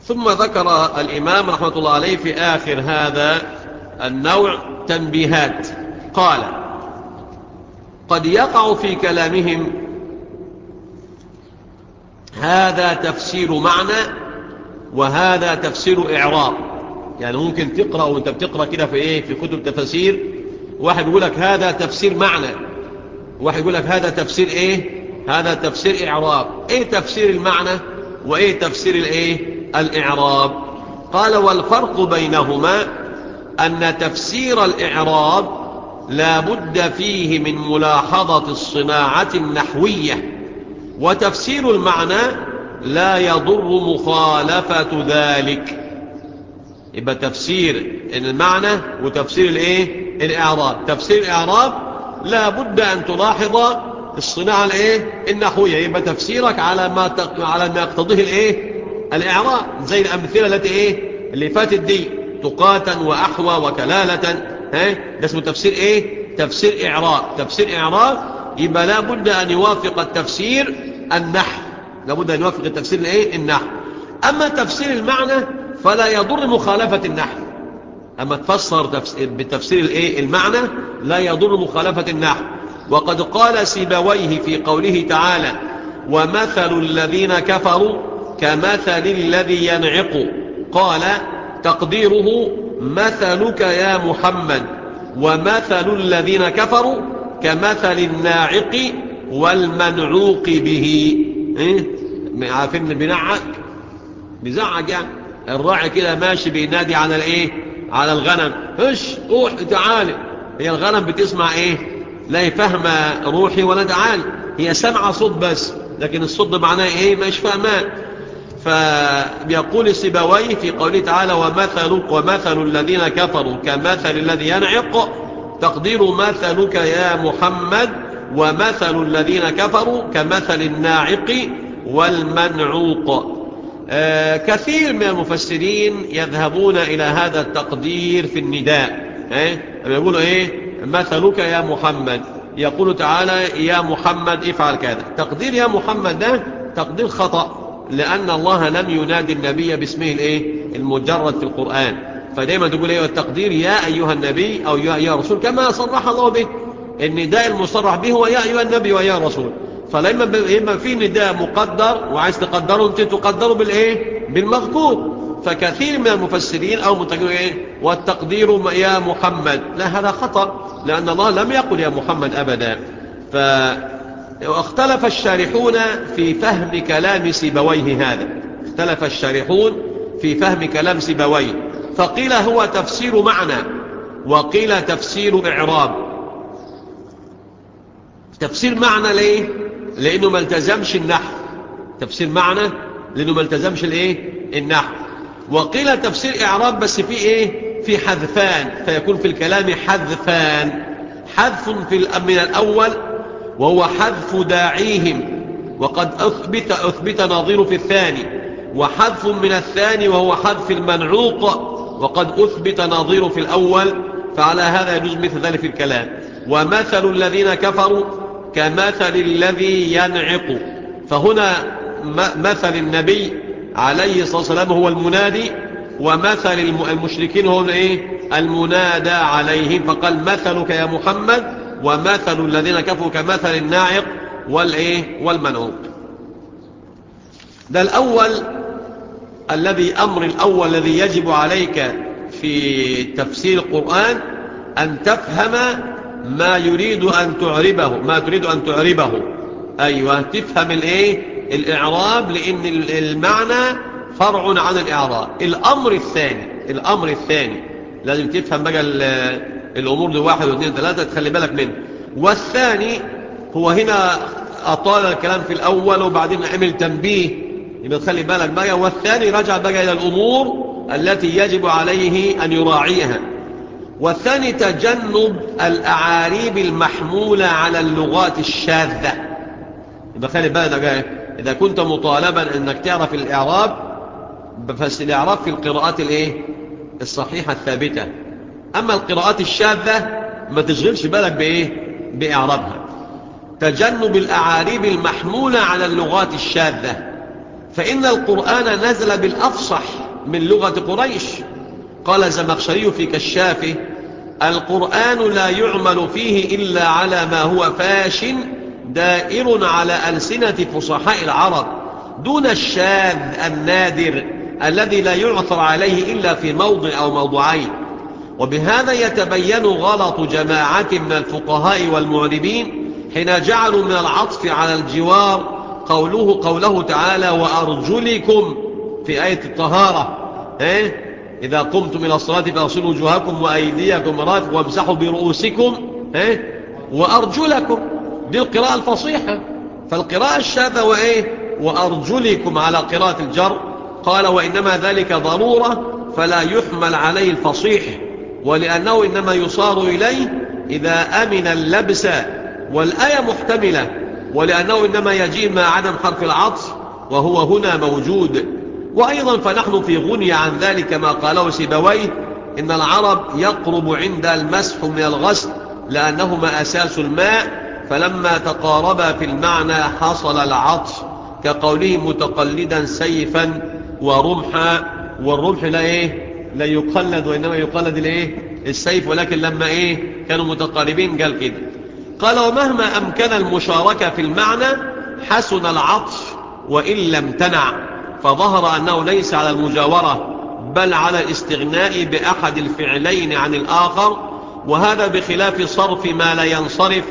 Speaker 1: ثم ذكر الإمام رحمة الله عليه في آخر هذا النوع تنبيهات. قال قد يقع في كلامهم هذا تفسير معنى وهذا تفسير إعراب. يعني ممكن تقرأ وانت بتقرأ كده في إيه؟ في كتب تفسير واحد يقول لك هذا تفسير معنى. واحد يقول لك هذا تفسير إيه؟ هذا تفسير إعراب. إيه تفسير المعنى؟ وإيه تفسير الإيه؟ الإعراب. قال والفرق بينهما أن تفسير الإعراب لا بد فيه من ملاحظة الصناعة النحوية. وتفسير المعنى لا يضر مخالفة ذلك. يبقى تفسير المعنى وتفسير الايه؟ الإعراب. تفسير الإعراب لا بد أن تلاحظ الصناعة الايه؟ النحوية. يبقى تفسيرك على ما تق... على ما يقتضيه الايه؟ الإعراب. زي الأمثلة التي إيه؟ اللي فاتت دي. تقاتا وأحوى وكلالة. ها؟ ده اسمه تفسير إيه؟ تفسير إعراب. تفسير إعراب يبقى لا بد أن يوافق التفسير النحو. لا بد أن يوافق التفسير الايه؟ النحو. أما تفسير المعنى فلا يضر مخالفة النحو. أما تفسر بتفسير الإيه؟ المعنى لا يضر مخالفة النحو. وقد قال سيبويه في قوله تعالى ومثل الذين كفروا كمثل الذي ينعق. قال تقديره مثلك يا محمد. ومثل الذين كفروا كمثل الناعق والمنعوق به. إيه؟ عارفين بنعق؟ بزعق يعني. الراعي كده ماشي بينادي على الايه؟ على الغنم. إيش روح تعالي. هي الغنم بتسمع إيه؟ لا هي فاهمة روحي ولا تعالي. هي سامعة صوت بس لكن الصوت معناه إيه؟ مش فاهمان فبيقول السبوي في قوله تعالى ومثل ومثل الذين كفروا كمثل الذي ينعق. تقدير مثلك يا محمد ومثل الذين كفروا كمثل الناعق والمنعوق. كثير من المفسرين يذهبون إلى هذا التقدير في النداء. إيه؟ يقولوا إيه؟ مثلك يا محمد. يقول تعالى يا محمد افعل كذا. تقدير يا محمد ده تقدير خطأ لأن الله لم ينادي النبي باسمه الإيه؟ المجرد في القرآن. فدايما تقول إيه؟ التقدير يا أيها النبي أو يا الرسول كما صرح الله به. النداء المصرح به هو يا أيها النبي ويا الرسول فلما إما في نداء مقدر وعايز تقدره أنت تقدره بالإيه؟ بالمذكور. فكثير من المفسرين أو متقدرين إيه؟ والتقدير يا محمد. لا هذا خطأ لأن الله لم يقل يا محمد أبدا. فاختلف الشارحون في فهم كلام سيبويه هذا. اختلف الشارحون في فهم كلام سيبويه. فقيل هو تفسير معنى وقيل تفسير إعراب. تفسير معنى ليه؟ لأنه ما التزمش النحو. تفسير معنى لأنه ما التزمش الايه؟ النحو. وقيل تفسير إعراب بس في إيه؟ في حذفان. فيكون في الكلام حذفان. حذف في من الأول وهو حذف داعيهم. وقد اثبت أثبت ناظر في الثاني. وحذف من الثاني وهو حذف المنعوق. وقد أثبت ناظر في الأول. فعلى هذا يجوز مثل ذلك الكلام. ومثل الذين كفروا كمثل الذي ينعق. فهنا مثل النبي عليه الصلاة والسلام هو المنادي ومثل المشركين هم إيه؟ المنادى عليهم. فقال مثلك يا محمد ومثل الذين كفروا كمثل الناعق والإيه؟ والمنعوق. ده الأول الذي أمر الأول الذي يجب عليك في تفسير القرآن أن تفهم ما يريد أن تعربه ما تريد أن تعربه. أيوة تفهم الإيه؟ الإعراب لأن المعنى فرع عن الإعراب. الأمر الثاني الأمر الثاني لازم تفهم بقى الأمور دي واحد واثنين ثلاثة تخلي بالك منه. والثاني هو هنا أطال الكلام في الأول وبعدين عمل تنبيه. يبقى تخلي بالك بقى. والثاني رجع بقى إلى الأمور التي يجب عليه أن يراعيها. والثاني تجنب الأعاريب المحمولة على اللغات الشاذة. يبقى خلي بالك بقى إذا كنت مطالبا أنك تعرف الإعراب بس الإعراب في القراءات الإيه؟ الصحيحة الثابتة. أما القراءات الشاذة ما تشغلش بالك بإيه؟ بإعرابها. تجنب الأعاريب المحمولة على اللغات الشاذة. فإن القرآن نزل بالأفصح من لغة قريش. قال زمخشري في كشافه القرآن لا يعمل فيه إلا على ما هو فاش دائر على ألسنة فصحاء العرب دون الشاذ النادر الذي لا يعثر عليه إلا في موضع أو موضعين وبهذا يتبين غلط جماعة من الفقهاء والمعربين حين جعلوا من العطف على الجوار قوله, قوله تعالى وأرجلكم في آية الطهارة إيه؟ إذا قمتم إلى الصلاة فأغسلوا وجوهكم وأيديكم مرافق وامسحوا برؤوسكم إيه؟ وأرجلكم. دي القراءة الفصيحة. فالقراءة الشاذة وإيه وأرجلكم على قراءة الجر. قال وإنما ذلك ضرورة فلا يحمل عليه الفصيح ولأنه إنما يصار إليه إذا أمن اللبس والآية محتملة ولأنه إنما يجيء مع عدم حرف العطف وهو هنا موجود. وأيضا فنحن في غني عن ذلك ما قاله سيبويه إن العرب يقرب عند المسح من الغسل لأنهما أساس الماء فلما تقاربا في المعنى حصل العطف كقوله متقلدا سيفا ورمحا والرمح لا إيه؟ لا يقلد وإنما يقلد الإيه السيف ولكن لما إيه؟ كانوا متقاربين قال كده. قال ومهما أمكن المشاركة في المعنى حسن العطف وإن لم تنع. فظهر أنه ليس على المجاورة بل على الاستغناء بأحد الفعلين عن الآخر وهذا بخلاف صرف ما لا ينصرف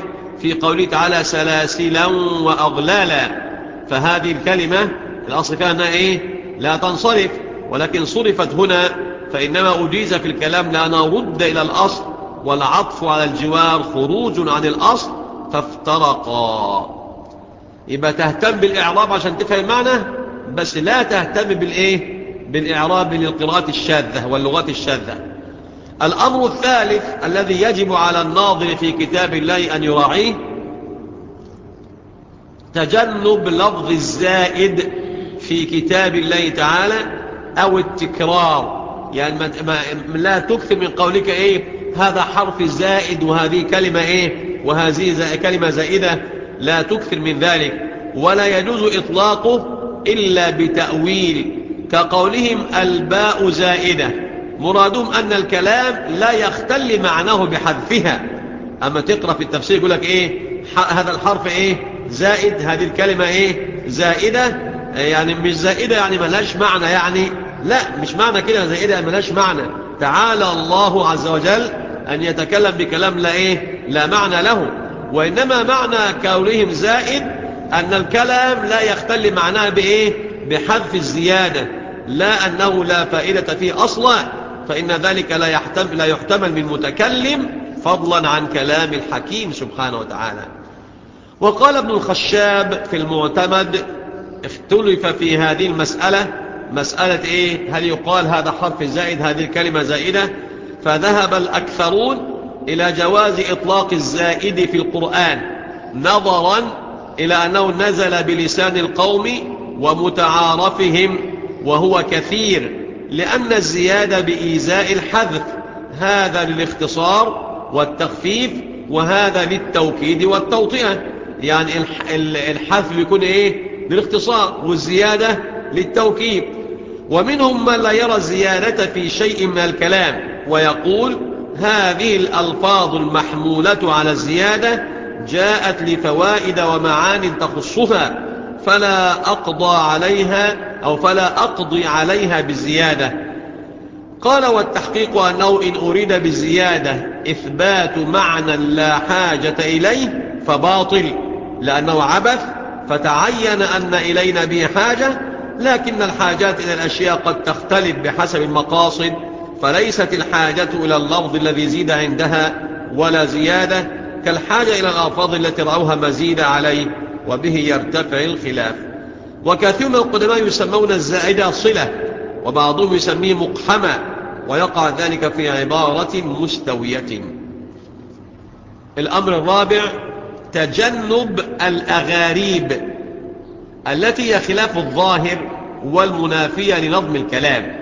Speaker 1: في قوله تعالى سلاسلا وأغلالا. فهذه الكلمة الأصل فيها أنها إيه؟ لا تنصرف. ولكن صرفت هنا فإنما أجيز في الكلام لأنها رد إلى الأصل والعطف على الجوار خروج عن الأصل فافترقا. يبقى تهتم بالإعراب عشان تفهم المعنى بس لا تهتم بالإيه؟ بالإعراب للقراءات الشاذة واللغات الشاذة. الأمر الثالث الذي يجب على الناظر في كتاب الله أن يراعيه تجنب لفظ الزائد في كتاب الله تعالى أو التكرار. يعني ما لا تكثر من قولك إيه؟ هذا حرف زائد وهذه كلمة إيه؟ وهذه زي كلمة زائدة. لا تكثر من ذلك. ولا يجوز إطلاقه إلا بتأويل كقولهم الباء زائدة. مرادهم أن الكلام لا يختل معناه بحذفها. أما تقرأ في التفسير يقول لك إيه؟ هذا الحرف إيه؟ زائد. هذه الكلمة إيه؟ زائدة. يعني مش زائدة يعني ملاش معنى يعني. لا مش معنى كده زائدة ملاش معنى. تعالى الله عز وجل أن يتكلم بكلام لا إيه؟ لا معنى له. وإنما معنى كونهم زائد أن الكلام لا يختل معناه بإيه؟ بحذف الزيادة. لا أنه لا فائدة فيه أصلا. فإن ذلك لا يحتمل, لا يحتمل من متكلم فضلا عن كلام الحكيم سبحانه وتعالى. وقال ابن الخشاب في المعتمد اختلف في هذه المسألة. مسألة إيه؟ هل يقال هذا حرف زائد هذه الكلمة زائدة؟ فذهب الأكثرون إلى جواز إطلاق الزائد في القرآن نظرا إلى أنه نزل بلسان القوم ومتعارفهم وهو كثير لأن الزيادة بإيزاء الحذف هذا للاختصار والتخفيف وهذا للتوكيد والتوطئة. يعني الحذف يكون إيه؟ للاختصار والزيادة للتوكيد. ومنهم من لا يرى الزيادة في شيء من الكلام ويقول هذه الألفاظ المحمولة على الزيادة جاءت لفوائد ومعان تخصها فلا أقضى عليها أو فلا أقضي عليها بالزيادة. قال والتحقيق أنه إن أريد بالزيادة إثبات معنى لا حاجة إليه فباطل لأنه عبث فتعين أن إلينا به حاجة لكن الحاجات إلى الأشياء قد تختلف بحسب المقاصد فليست الحاجة إلى اللفظ الذي زيد عندها ولا زيادة كالحاجة إلى الألفاظ التي رأوها مزيد عليه وبه يرتفع الخلاف. وكثير من القدماء يسمون الزائدة صلة وبعضهم يسميه مقحمة ويقع ذلك في عبارة مستوية. الأمر الرابع تجنب الأغاريب التي هي خلاف الظاهر والمنافية لنظم الكلام.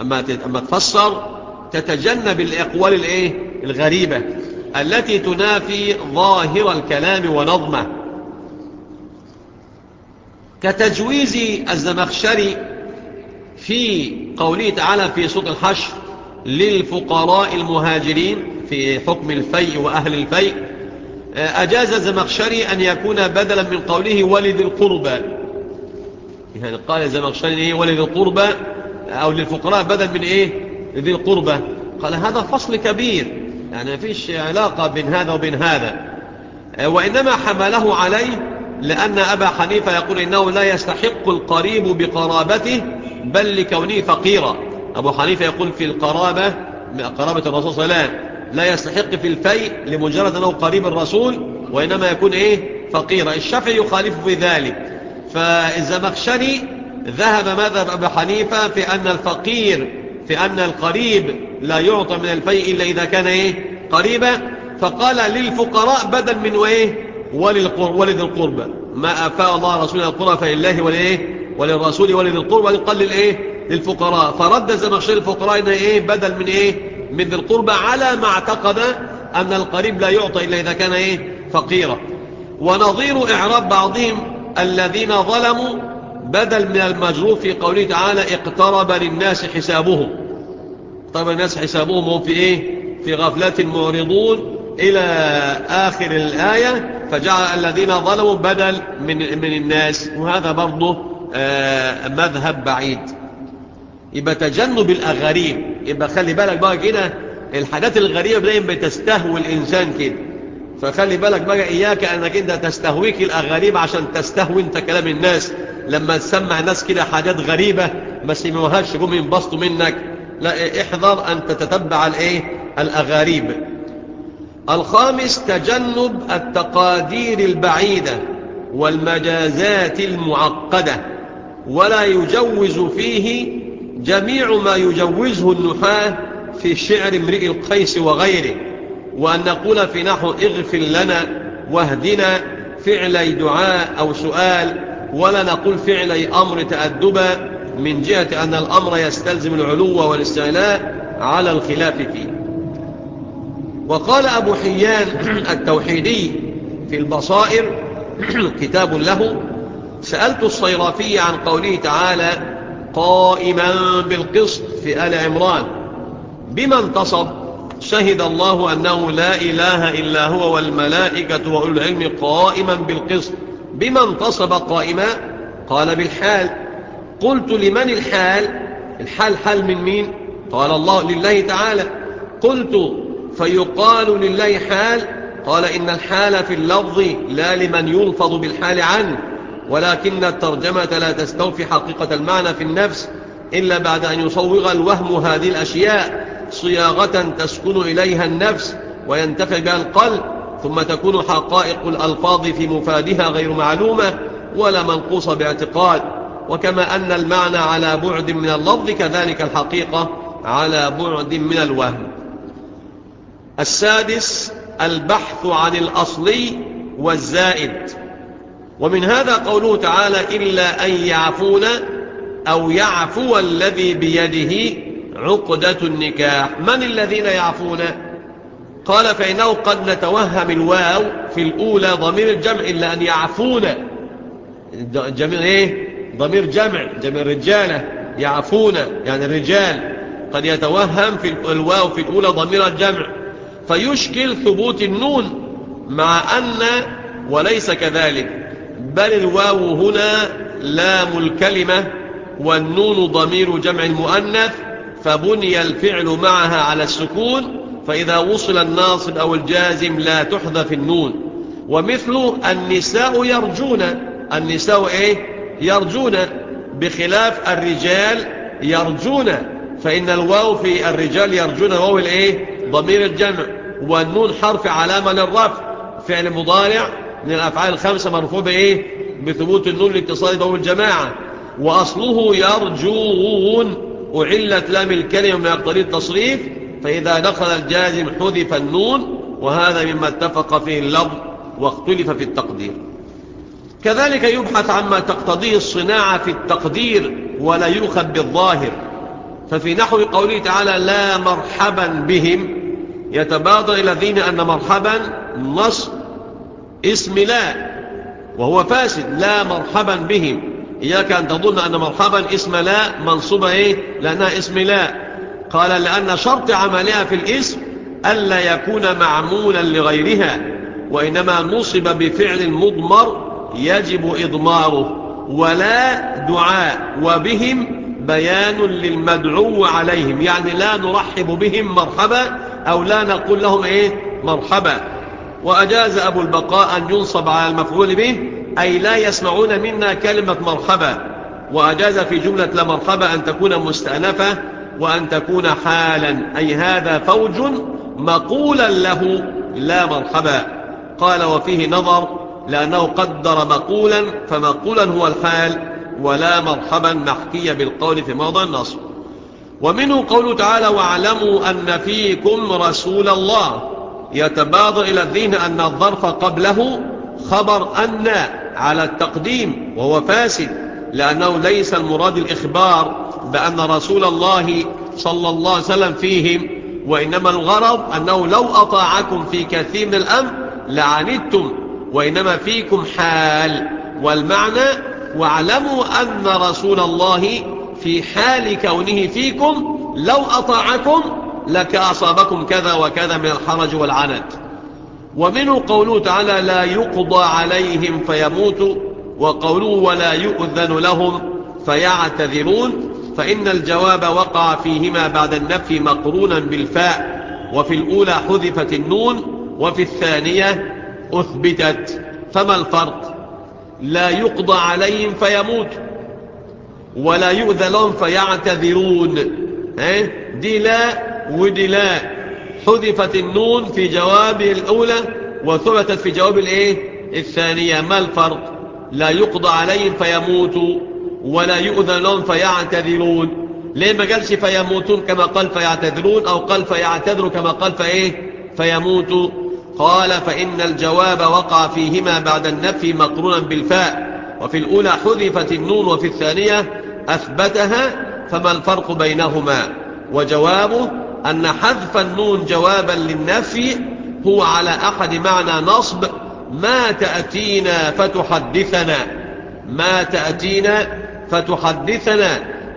Speaker 1: أما تفسر تتجنب الأقوال الإيه؟ الغريبة. التي تنافي ظاهر الكلام ونظمه. كتجويز الزمخشري في قوله تعالى في سورة الحشر للفقراء المهاجرين في حكم الفيء وأهل الفيء أجاز الزمخشري أن يكون بدلا من قوله ولد القربى. يعني قال الزمخشري إيه؟ ولد القربى أو للفقراء بدل من إيه؟ ذي القربى. قال هذا فصل كبير. يعني فيش علاقة بين هذا وبين هذا. وإنما حمله عليه لأن أبا حنيفة يقول إنه لا يستحق القريب بقرابته بل لكونه فقيرا. أبو حنيفة يقول في القرابة قرابة الرسول صلى الله عليه وسلم لا يستحق في الفيء لمجرد أنه قريب الرسول وإنما يكون إيه؟ فقيرا. الشافعي يخالف في ذلك. فالزمخشري ذهب مذهب أبو حنيفة في أن الفقير في أن القريب لا يعطى من الفيء إلا إذا كان إيه؟ قريبا. فقال للفقراء بدل من إيه ولذي القربى ما أفاء الله رسوله القرى فإله ولإيه؟ وللرسول ولذي القربى يقال للإيه؟ للفقراء. فرد زمخشري الفقراء إيه؟ بدل من إيه؟ من ذي القربى على ما اعتقد أن القريب لا يعطى إلا إذا كان إيه؟ فقيرا. ونظير إعراب بعضهم الذين ظلموا بدل من المجروف في قوله تعالى اقترب للناس حسابهم. اقترب للناس حسابهم هم في إيه؟ في غفلة معرضون إلى آخر الآية فجعل الذين ظلموا بدل من, من الناس. وهذا برضه آه مذهب بعيد. يبقى تجنب الأغريب يبقى خلي بالك بقى كده الحاجات الغريبة دايما بتستهوي الإنسان كده. فخلي بالك بقى إياك أنك أنت تستهويك الأغريب عشان تستهوي أنت كلام الناس. لما تسمع الناس كده حاجات غريبة ما سمعوهاش جم ينبسطوا منك. لا احذر أن تتتبع الإيه؟ الأغاريب. الخامس تجنب التقادير البعيدة والمجازات المعقدة ولا يجوز فيه جميع ما يجوزه النحاة في شعر امرئ القيس وغيره. وأن نقول في نحو اغفر لنا واهدنا فعلي دعاء أو سؤال ولا نقول فعلي أمر تأدبا من جهة أن الأمر يستلزم العلو والاستعلاء على الخلاف فيه. وقال أبو حيان التوحيدي في البصائر كتاب له سألت الصيرافي عن قوله تعالى قائما بالقسط في آل عمران بما انتصب شهد الله أنه لا إله إلا هو والملائكة وأولو العلم قائما بالقسط بما انتصب قائما قال بالحال قلت لمن الحال الحال حال من مين قال الله لله تعالى قلت فيقال لله حال قال إن الحال في اللفظ لا لمن يلفظ بالحال عنه ولكن الترجمة لا تستوفي حقيقة المعنى في النفس إلا بعد أن يصوغ الوهم هذه الأشياء صياغة تسكن إليها النفس وينتفع بها القلب ثم تكون حقائق الألفاظ في مفادها غير معلومة ولا منقوصة باعتقاد. وكما أن المعنى على بعد من اللفظ كذلك الحقيقة على بعد من الوهم. السادس البحث عن الأصلي والزائد. ومن هذا قوله تعالى إلا أن يعفون أو يعفو الذي بيده عقدة النكاح. من الذين يعفون؟ قال فإنه قد نتوهم الواو في الأولى ضمير الجمع إلا أن يعفون. جميع إيه؟ ضمير جمع جمع رجالة يعفون يعني الرجال. قد يتوهم في الواو في الأولى ضمير الجمع. فيشكل ثبوت النون مع أن وليس كذلك. بل الواو هنا لام الكلمة والنون ضمير جمع المؤنث. فبني الفعل معها على السكون فإذا وصل الناصب أو الجازم لا تحذف النون. ومثل النساء يرجون النساء إيه؟ يرجون. بخلاف الرجال يرجون فإن الواو في الرجال يرجون واو الإيه؟ ضمير الجمع. والنون حرف علامة للرفع فعل مضارع من الأفعال الخمسة مرفوع بإيه؟ بثبوت النون لاتصاله بواو الجماعة. وأصله يرجون. أعلت لام الكلمة بما يقتضيه التصريف فإذا دخل الجازم حذف النون وهذا مما اتفق فيه اللفظ واختلف في التقدير. كذلك يبحث عما تقتضيه الصناعة في التقدير ولا يؤخذ بالظاهر. ففي نحو قوله تعالى لا مرحبا بهم يتبادر إلى الذين أن مرحبا نص اسم لا وهو فاسد لا مرحبا بهم. إياك أن تظن أن مرحبا اسم لا منصوبة إيه؟ لأنها اسم لا. قال لأن شرط عملها في الاسم ألا يكون معمولا لغيرها وإنما نصب بفعل مضمر يجب إضماره ولا دعاء وبهم بيان للمدعو عليهم. يعني لا نرحب بهم مرحبا أو لا نقول لهم إيه؟ مرحبا. وأجاز أبو البقاء أن ينصب على المفعول به أي لا يسمعون منا كلمة مرحبا. وأجاز في جملة لمرحبا أن تكون مستأنفة وأن تكون حالا. أي هذا فوج مقولا له لا مرحبا. قال وفيه نظر لأنه قدر مقولا فمقولا هو الحال ولا مرحبا محكية بالقول في موضع النصر ومنه قوله تعالى واعلموا أن فيكم رسول الله. يتبادر إلى الذين أن الظرف قبله خبر أن على التقديم وهو فاسد لأنه ليس المراد الإخبار بأن رسول الله صلى الله عليه وسلم فيهم وإنما الغرض أنه لو أطاعكم في كثير من الأمر لعنتم وإنما فيكم حال. والمعنى واعلموا أن رسول الله في حال كونه فيكم لو أطاعكم لك أصابكم كذا وكذا من الحرج والعنت. ومنه قوله تعالى لا يقضى عليهم فيموتوا وقوله ولا يؤذن لهم فيعتذرون فإن الجواب وقع فيهما بعد النفي مقرونا بالفاء وفي الأولى حذفت النون وفي الثانية أثبتت. فما الفرق؟ لا يقضى عليهم فيموت ولا يؤذى لهم فيعتذرون. دي لا ودي لا. حذفت النون في جواب الأولى وثبتت في جواب الإيه؟ الثانية. ما الفرق؟ لا يقضى عليهم فيموتوا ولا يؤذى لهم فيعتذرون. ليه ما قالش فيموتون كما قال فيعتذرون أو قال فيعتذروا كما قال فإيه؟ فيموتوا. قال فإن الجواب وقع فيهما بعد النفي مقرونا بالفاء. وفي الأولى حذفت النون وفي الثانية أثبتها فما الفرق بينهما؟ وجوابه أن حذف النون جوابا للنفي هو على أحد معنى نصب ما تأتينا فتحدثنا. ما تأتينا فتحدثنا.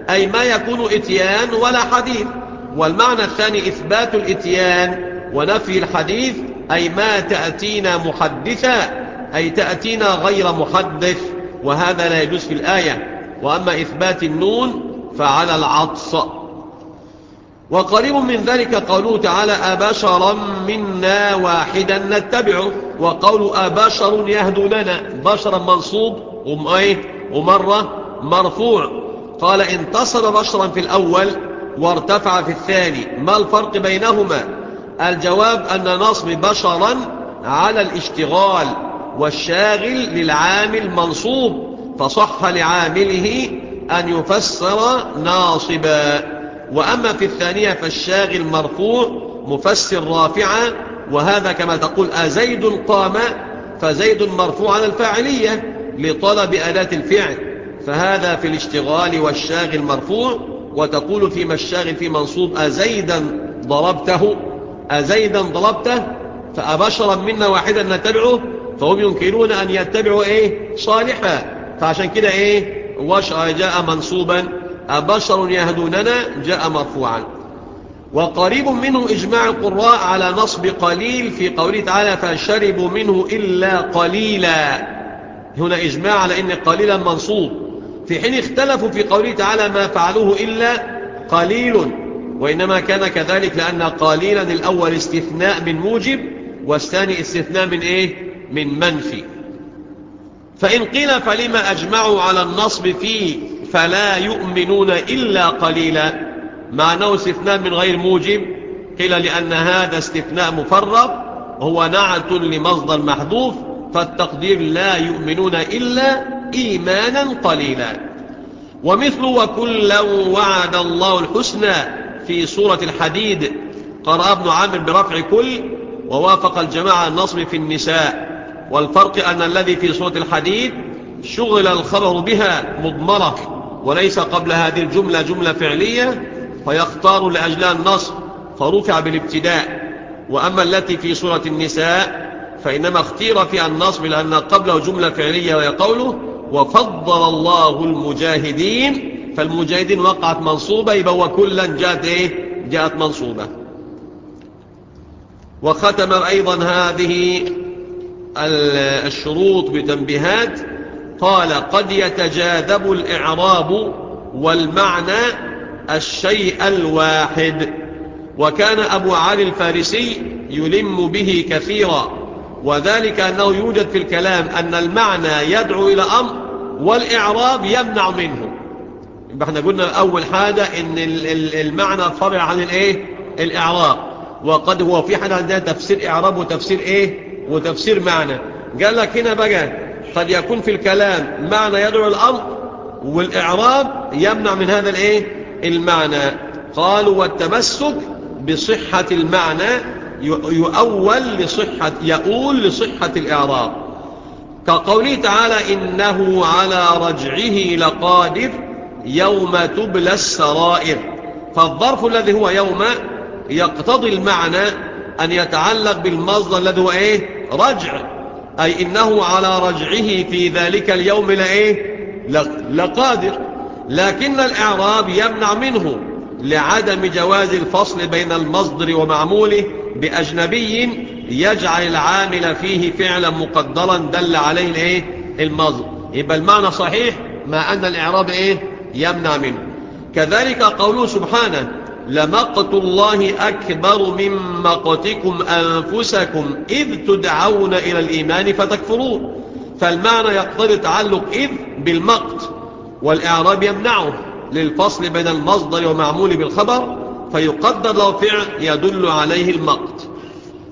Speaker 1: أي ما يكون إتيان ولا حديث. والمعنى الثاني إثبات الإتيان ونفي الحديث. أي ما تأتينا محدثا. أي تأتينا غير محدث. وهذا لا يجوز في الآية. وأما إثبات النون فعلى العطس. وقريب من ذلك قوله تعالى أبشرا منا واحدا نتبعه وقول أبشر يهدوننا بشرا منصوب ومرة مرفوع. قال انتصر بشرا في الأول وارتفع في الثاني. ما الفرق بينهما؟ الجواب أن نصب بشرا على الاشتغال والشاغل للعامل منصوب. فصح لعامله أن يفسر ناصبا. وأما في الثانية فالشاغل مرفوع مفسر رافعا وهذا كما تقول أزيد قام فزيد مرفوع على الفاعلية لطلب أداة الفعل. فهذا في الاشتغال والشاغل مرفوع وتقول فيما الشاغل في منصوب أزيدا ضربته أزيدا ضربته فأبشرا منا واحدا نتبعه فهم ينكرون أن يتبعوا إيه؟ صالحا. فعشان كده إيه؟ وش جاء منصوبا أبشر يهدوننا جاء مرفوعا. وقريب منه إجماع القراء على نصب قليل في قوله تعالى فشربوا منه إلا قليلا. هنا إجماع على أن قليلا منصوب. في حين اختلفوا في قوله تعالى ما فعلوه إلا قليل وإنما كان كذلك لأن قليلا الأول استثناء من موجب والثاني استثناء من إيه؟ من منفي. فإن قيل فلما أجمعوا على النصب فيه فلا يؤمنون إلا قليلا. معناه استثناء من غير موجب. قيل لأن هذا استثناء مفرق هو نعت لمصدر محذوف. فالتقدير لا يؤمنون إلا إيمانا قليلا. ومثل وكلا وعد الله الحسنى في سورة الحديد. قرأ ابن عامر برفع كل. ووافق الجماعة النصب في النساء. والفرق أن الذي في سورة الحديد شغل الخبر بها مضمرة. وليس قبل هذه الجملة جملة فعلية فيختار لأجلها النصب فرفع بالابتداء. وأما التي في سورة النساء فإنما اختير فيها النصب لأن قبله جملة فعلية وهي قوله وفضل الله المجاهدين. فالمجاهدين وقعت منصوبة يبقى وكلا جاءت إيه؟ جاءت منصوبة. وختم أيضا هذه الشروط بتنبيهات. قال قد يتجاذب الإعراب والمعنى الشيء الواحد. وكان أبو علي الفارسي يلم به كثيرا وذلك أنه يوجد في الكلام أن المعنى يدعو إلى أمر والإعراب يمنع منه. يبقى إحنا قلنا أول حاجة أن المعنى فرع عن الإيه؟ الإعراب. وقد هو في حاجة عندها تفسير إعراب وتفسير إيه؟ وتفسير معنى. قال لك هنا بقى قد يكون في الكلام معنى يدعو الأمر والإعراب يمنع من هذا الإيه؟ المعنى. قالوا والتمسك بصحة المعنى يؤول لصحة يقول لصحة الإعراب. كقوله تعالى إنه على رجعه لقادر يوم تبلى السرائر. فالظرف الذي هو يوم يقتضي المعنى أن يتعلق بالمصدر الذي هو إيه؟ رجع. أي إنه على رجعه في ذلك اليوم لإيه؟ لقادر. لكن الإعراب يمنع منه لعدم جواز الفصل بين المصدر ومعموله بأجنبي يجعل العامل فيه فعلا مقدرا دل عليه الإيه؟ المصدر. يبقى المعنى صحيح؟ ما أن الإعراب إيه؟ يمنع منه. كذلك قوله سبحانه لمقت الله أكبر من مقتكم أنفسكم إذ تدعون إلى الإيمان فتكفرون. فالمعنى يقتضي تعلق إذ بالمقت والإعراب يمنعه للفصل بين المصدر ومعمول بالخبر فيقدر له فعل يدل عليه المقت.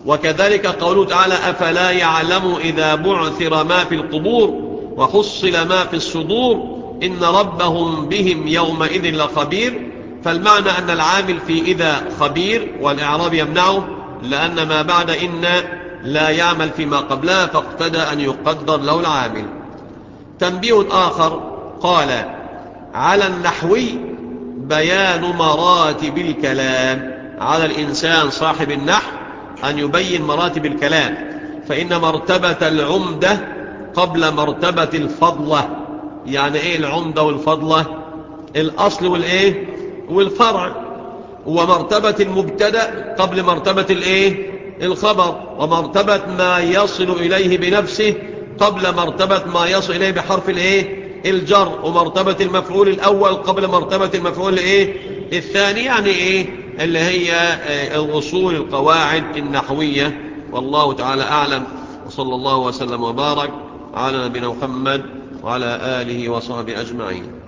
Speaker 1: وكذلك قوله تعالى أفلا يعلم إذا بعثر ما في القبور وحصل ما في الصدور إن ربهم بهم يومئذ لخبير. فالمعنى أن العامل في إذا خبير والإعراب يمنعه لأن ما بعد إن لا يعمل فيما قبلها فاقتدى أن يقدر له العامل. تنبيه آخر قال على النحوي بيان مراتب الكلام. على الإنسان صاحب النحو أن يبين مراتب الكلام. فإن مرتبة العمدة قبل مرتبة الفضلة. يعني إيه العمدة والفضلة؟ الأصل والإيه؟ والفرع ومرتبة المبتدأ قبل مرتبة الإيه؟ الخبر ومرتبة ما يصل إليه بنفسه قبل مرتبة ما يصل إليه بحرف الإيه؟ الجر ومرتبة المفعول الأول قبل مرتبة المفعول الإيه؟ الثاني يعني إيه؟ اللي هي الأصول القواعد النحوية. والله تعالى أعلم. وصلى الله وسلم وبارك على نبينا محمد وعلى آله وصحبه أجمعين.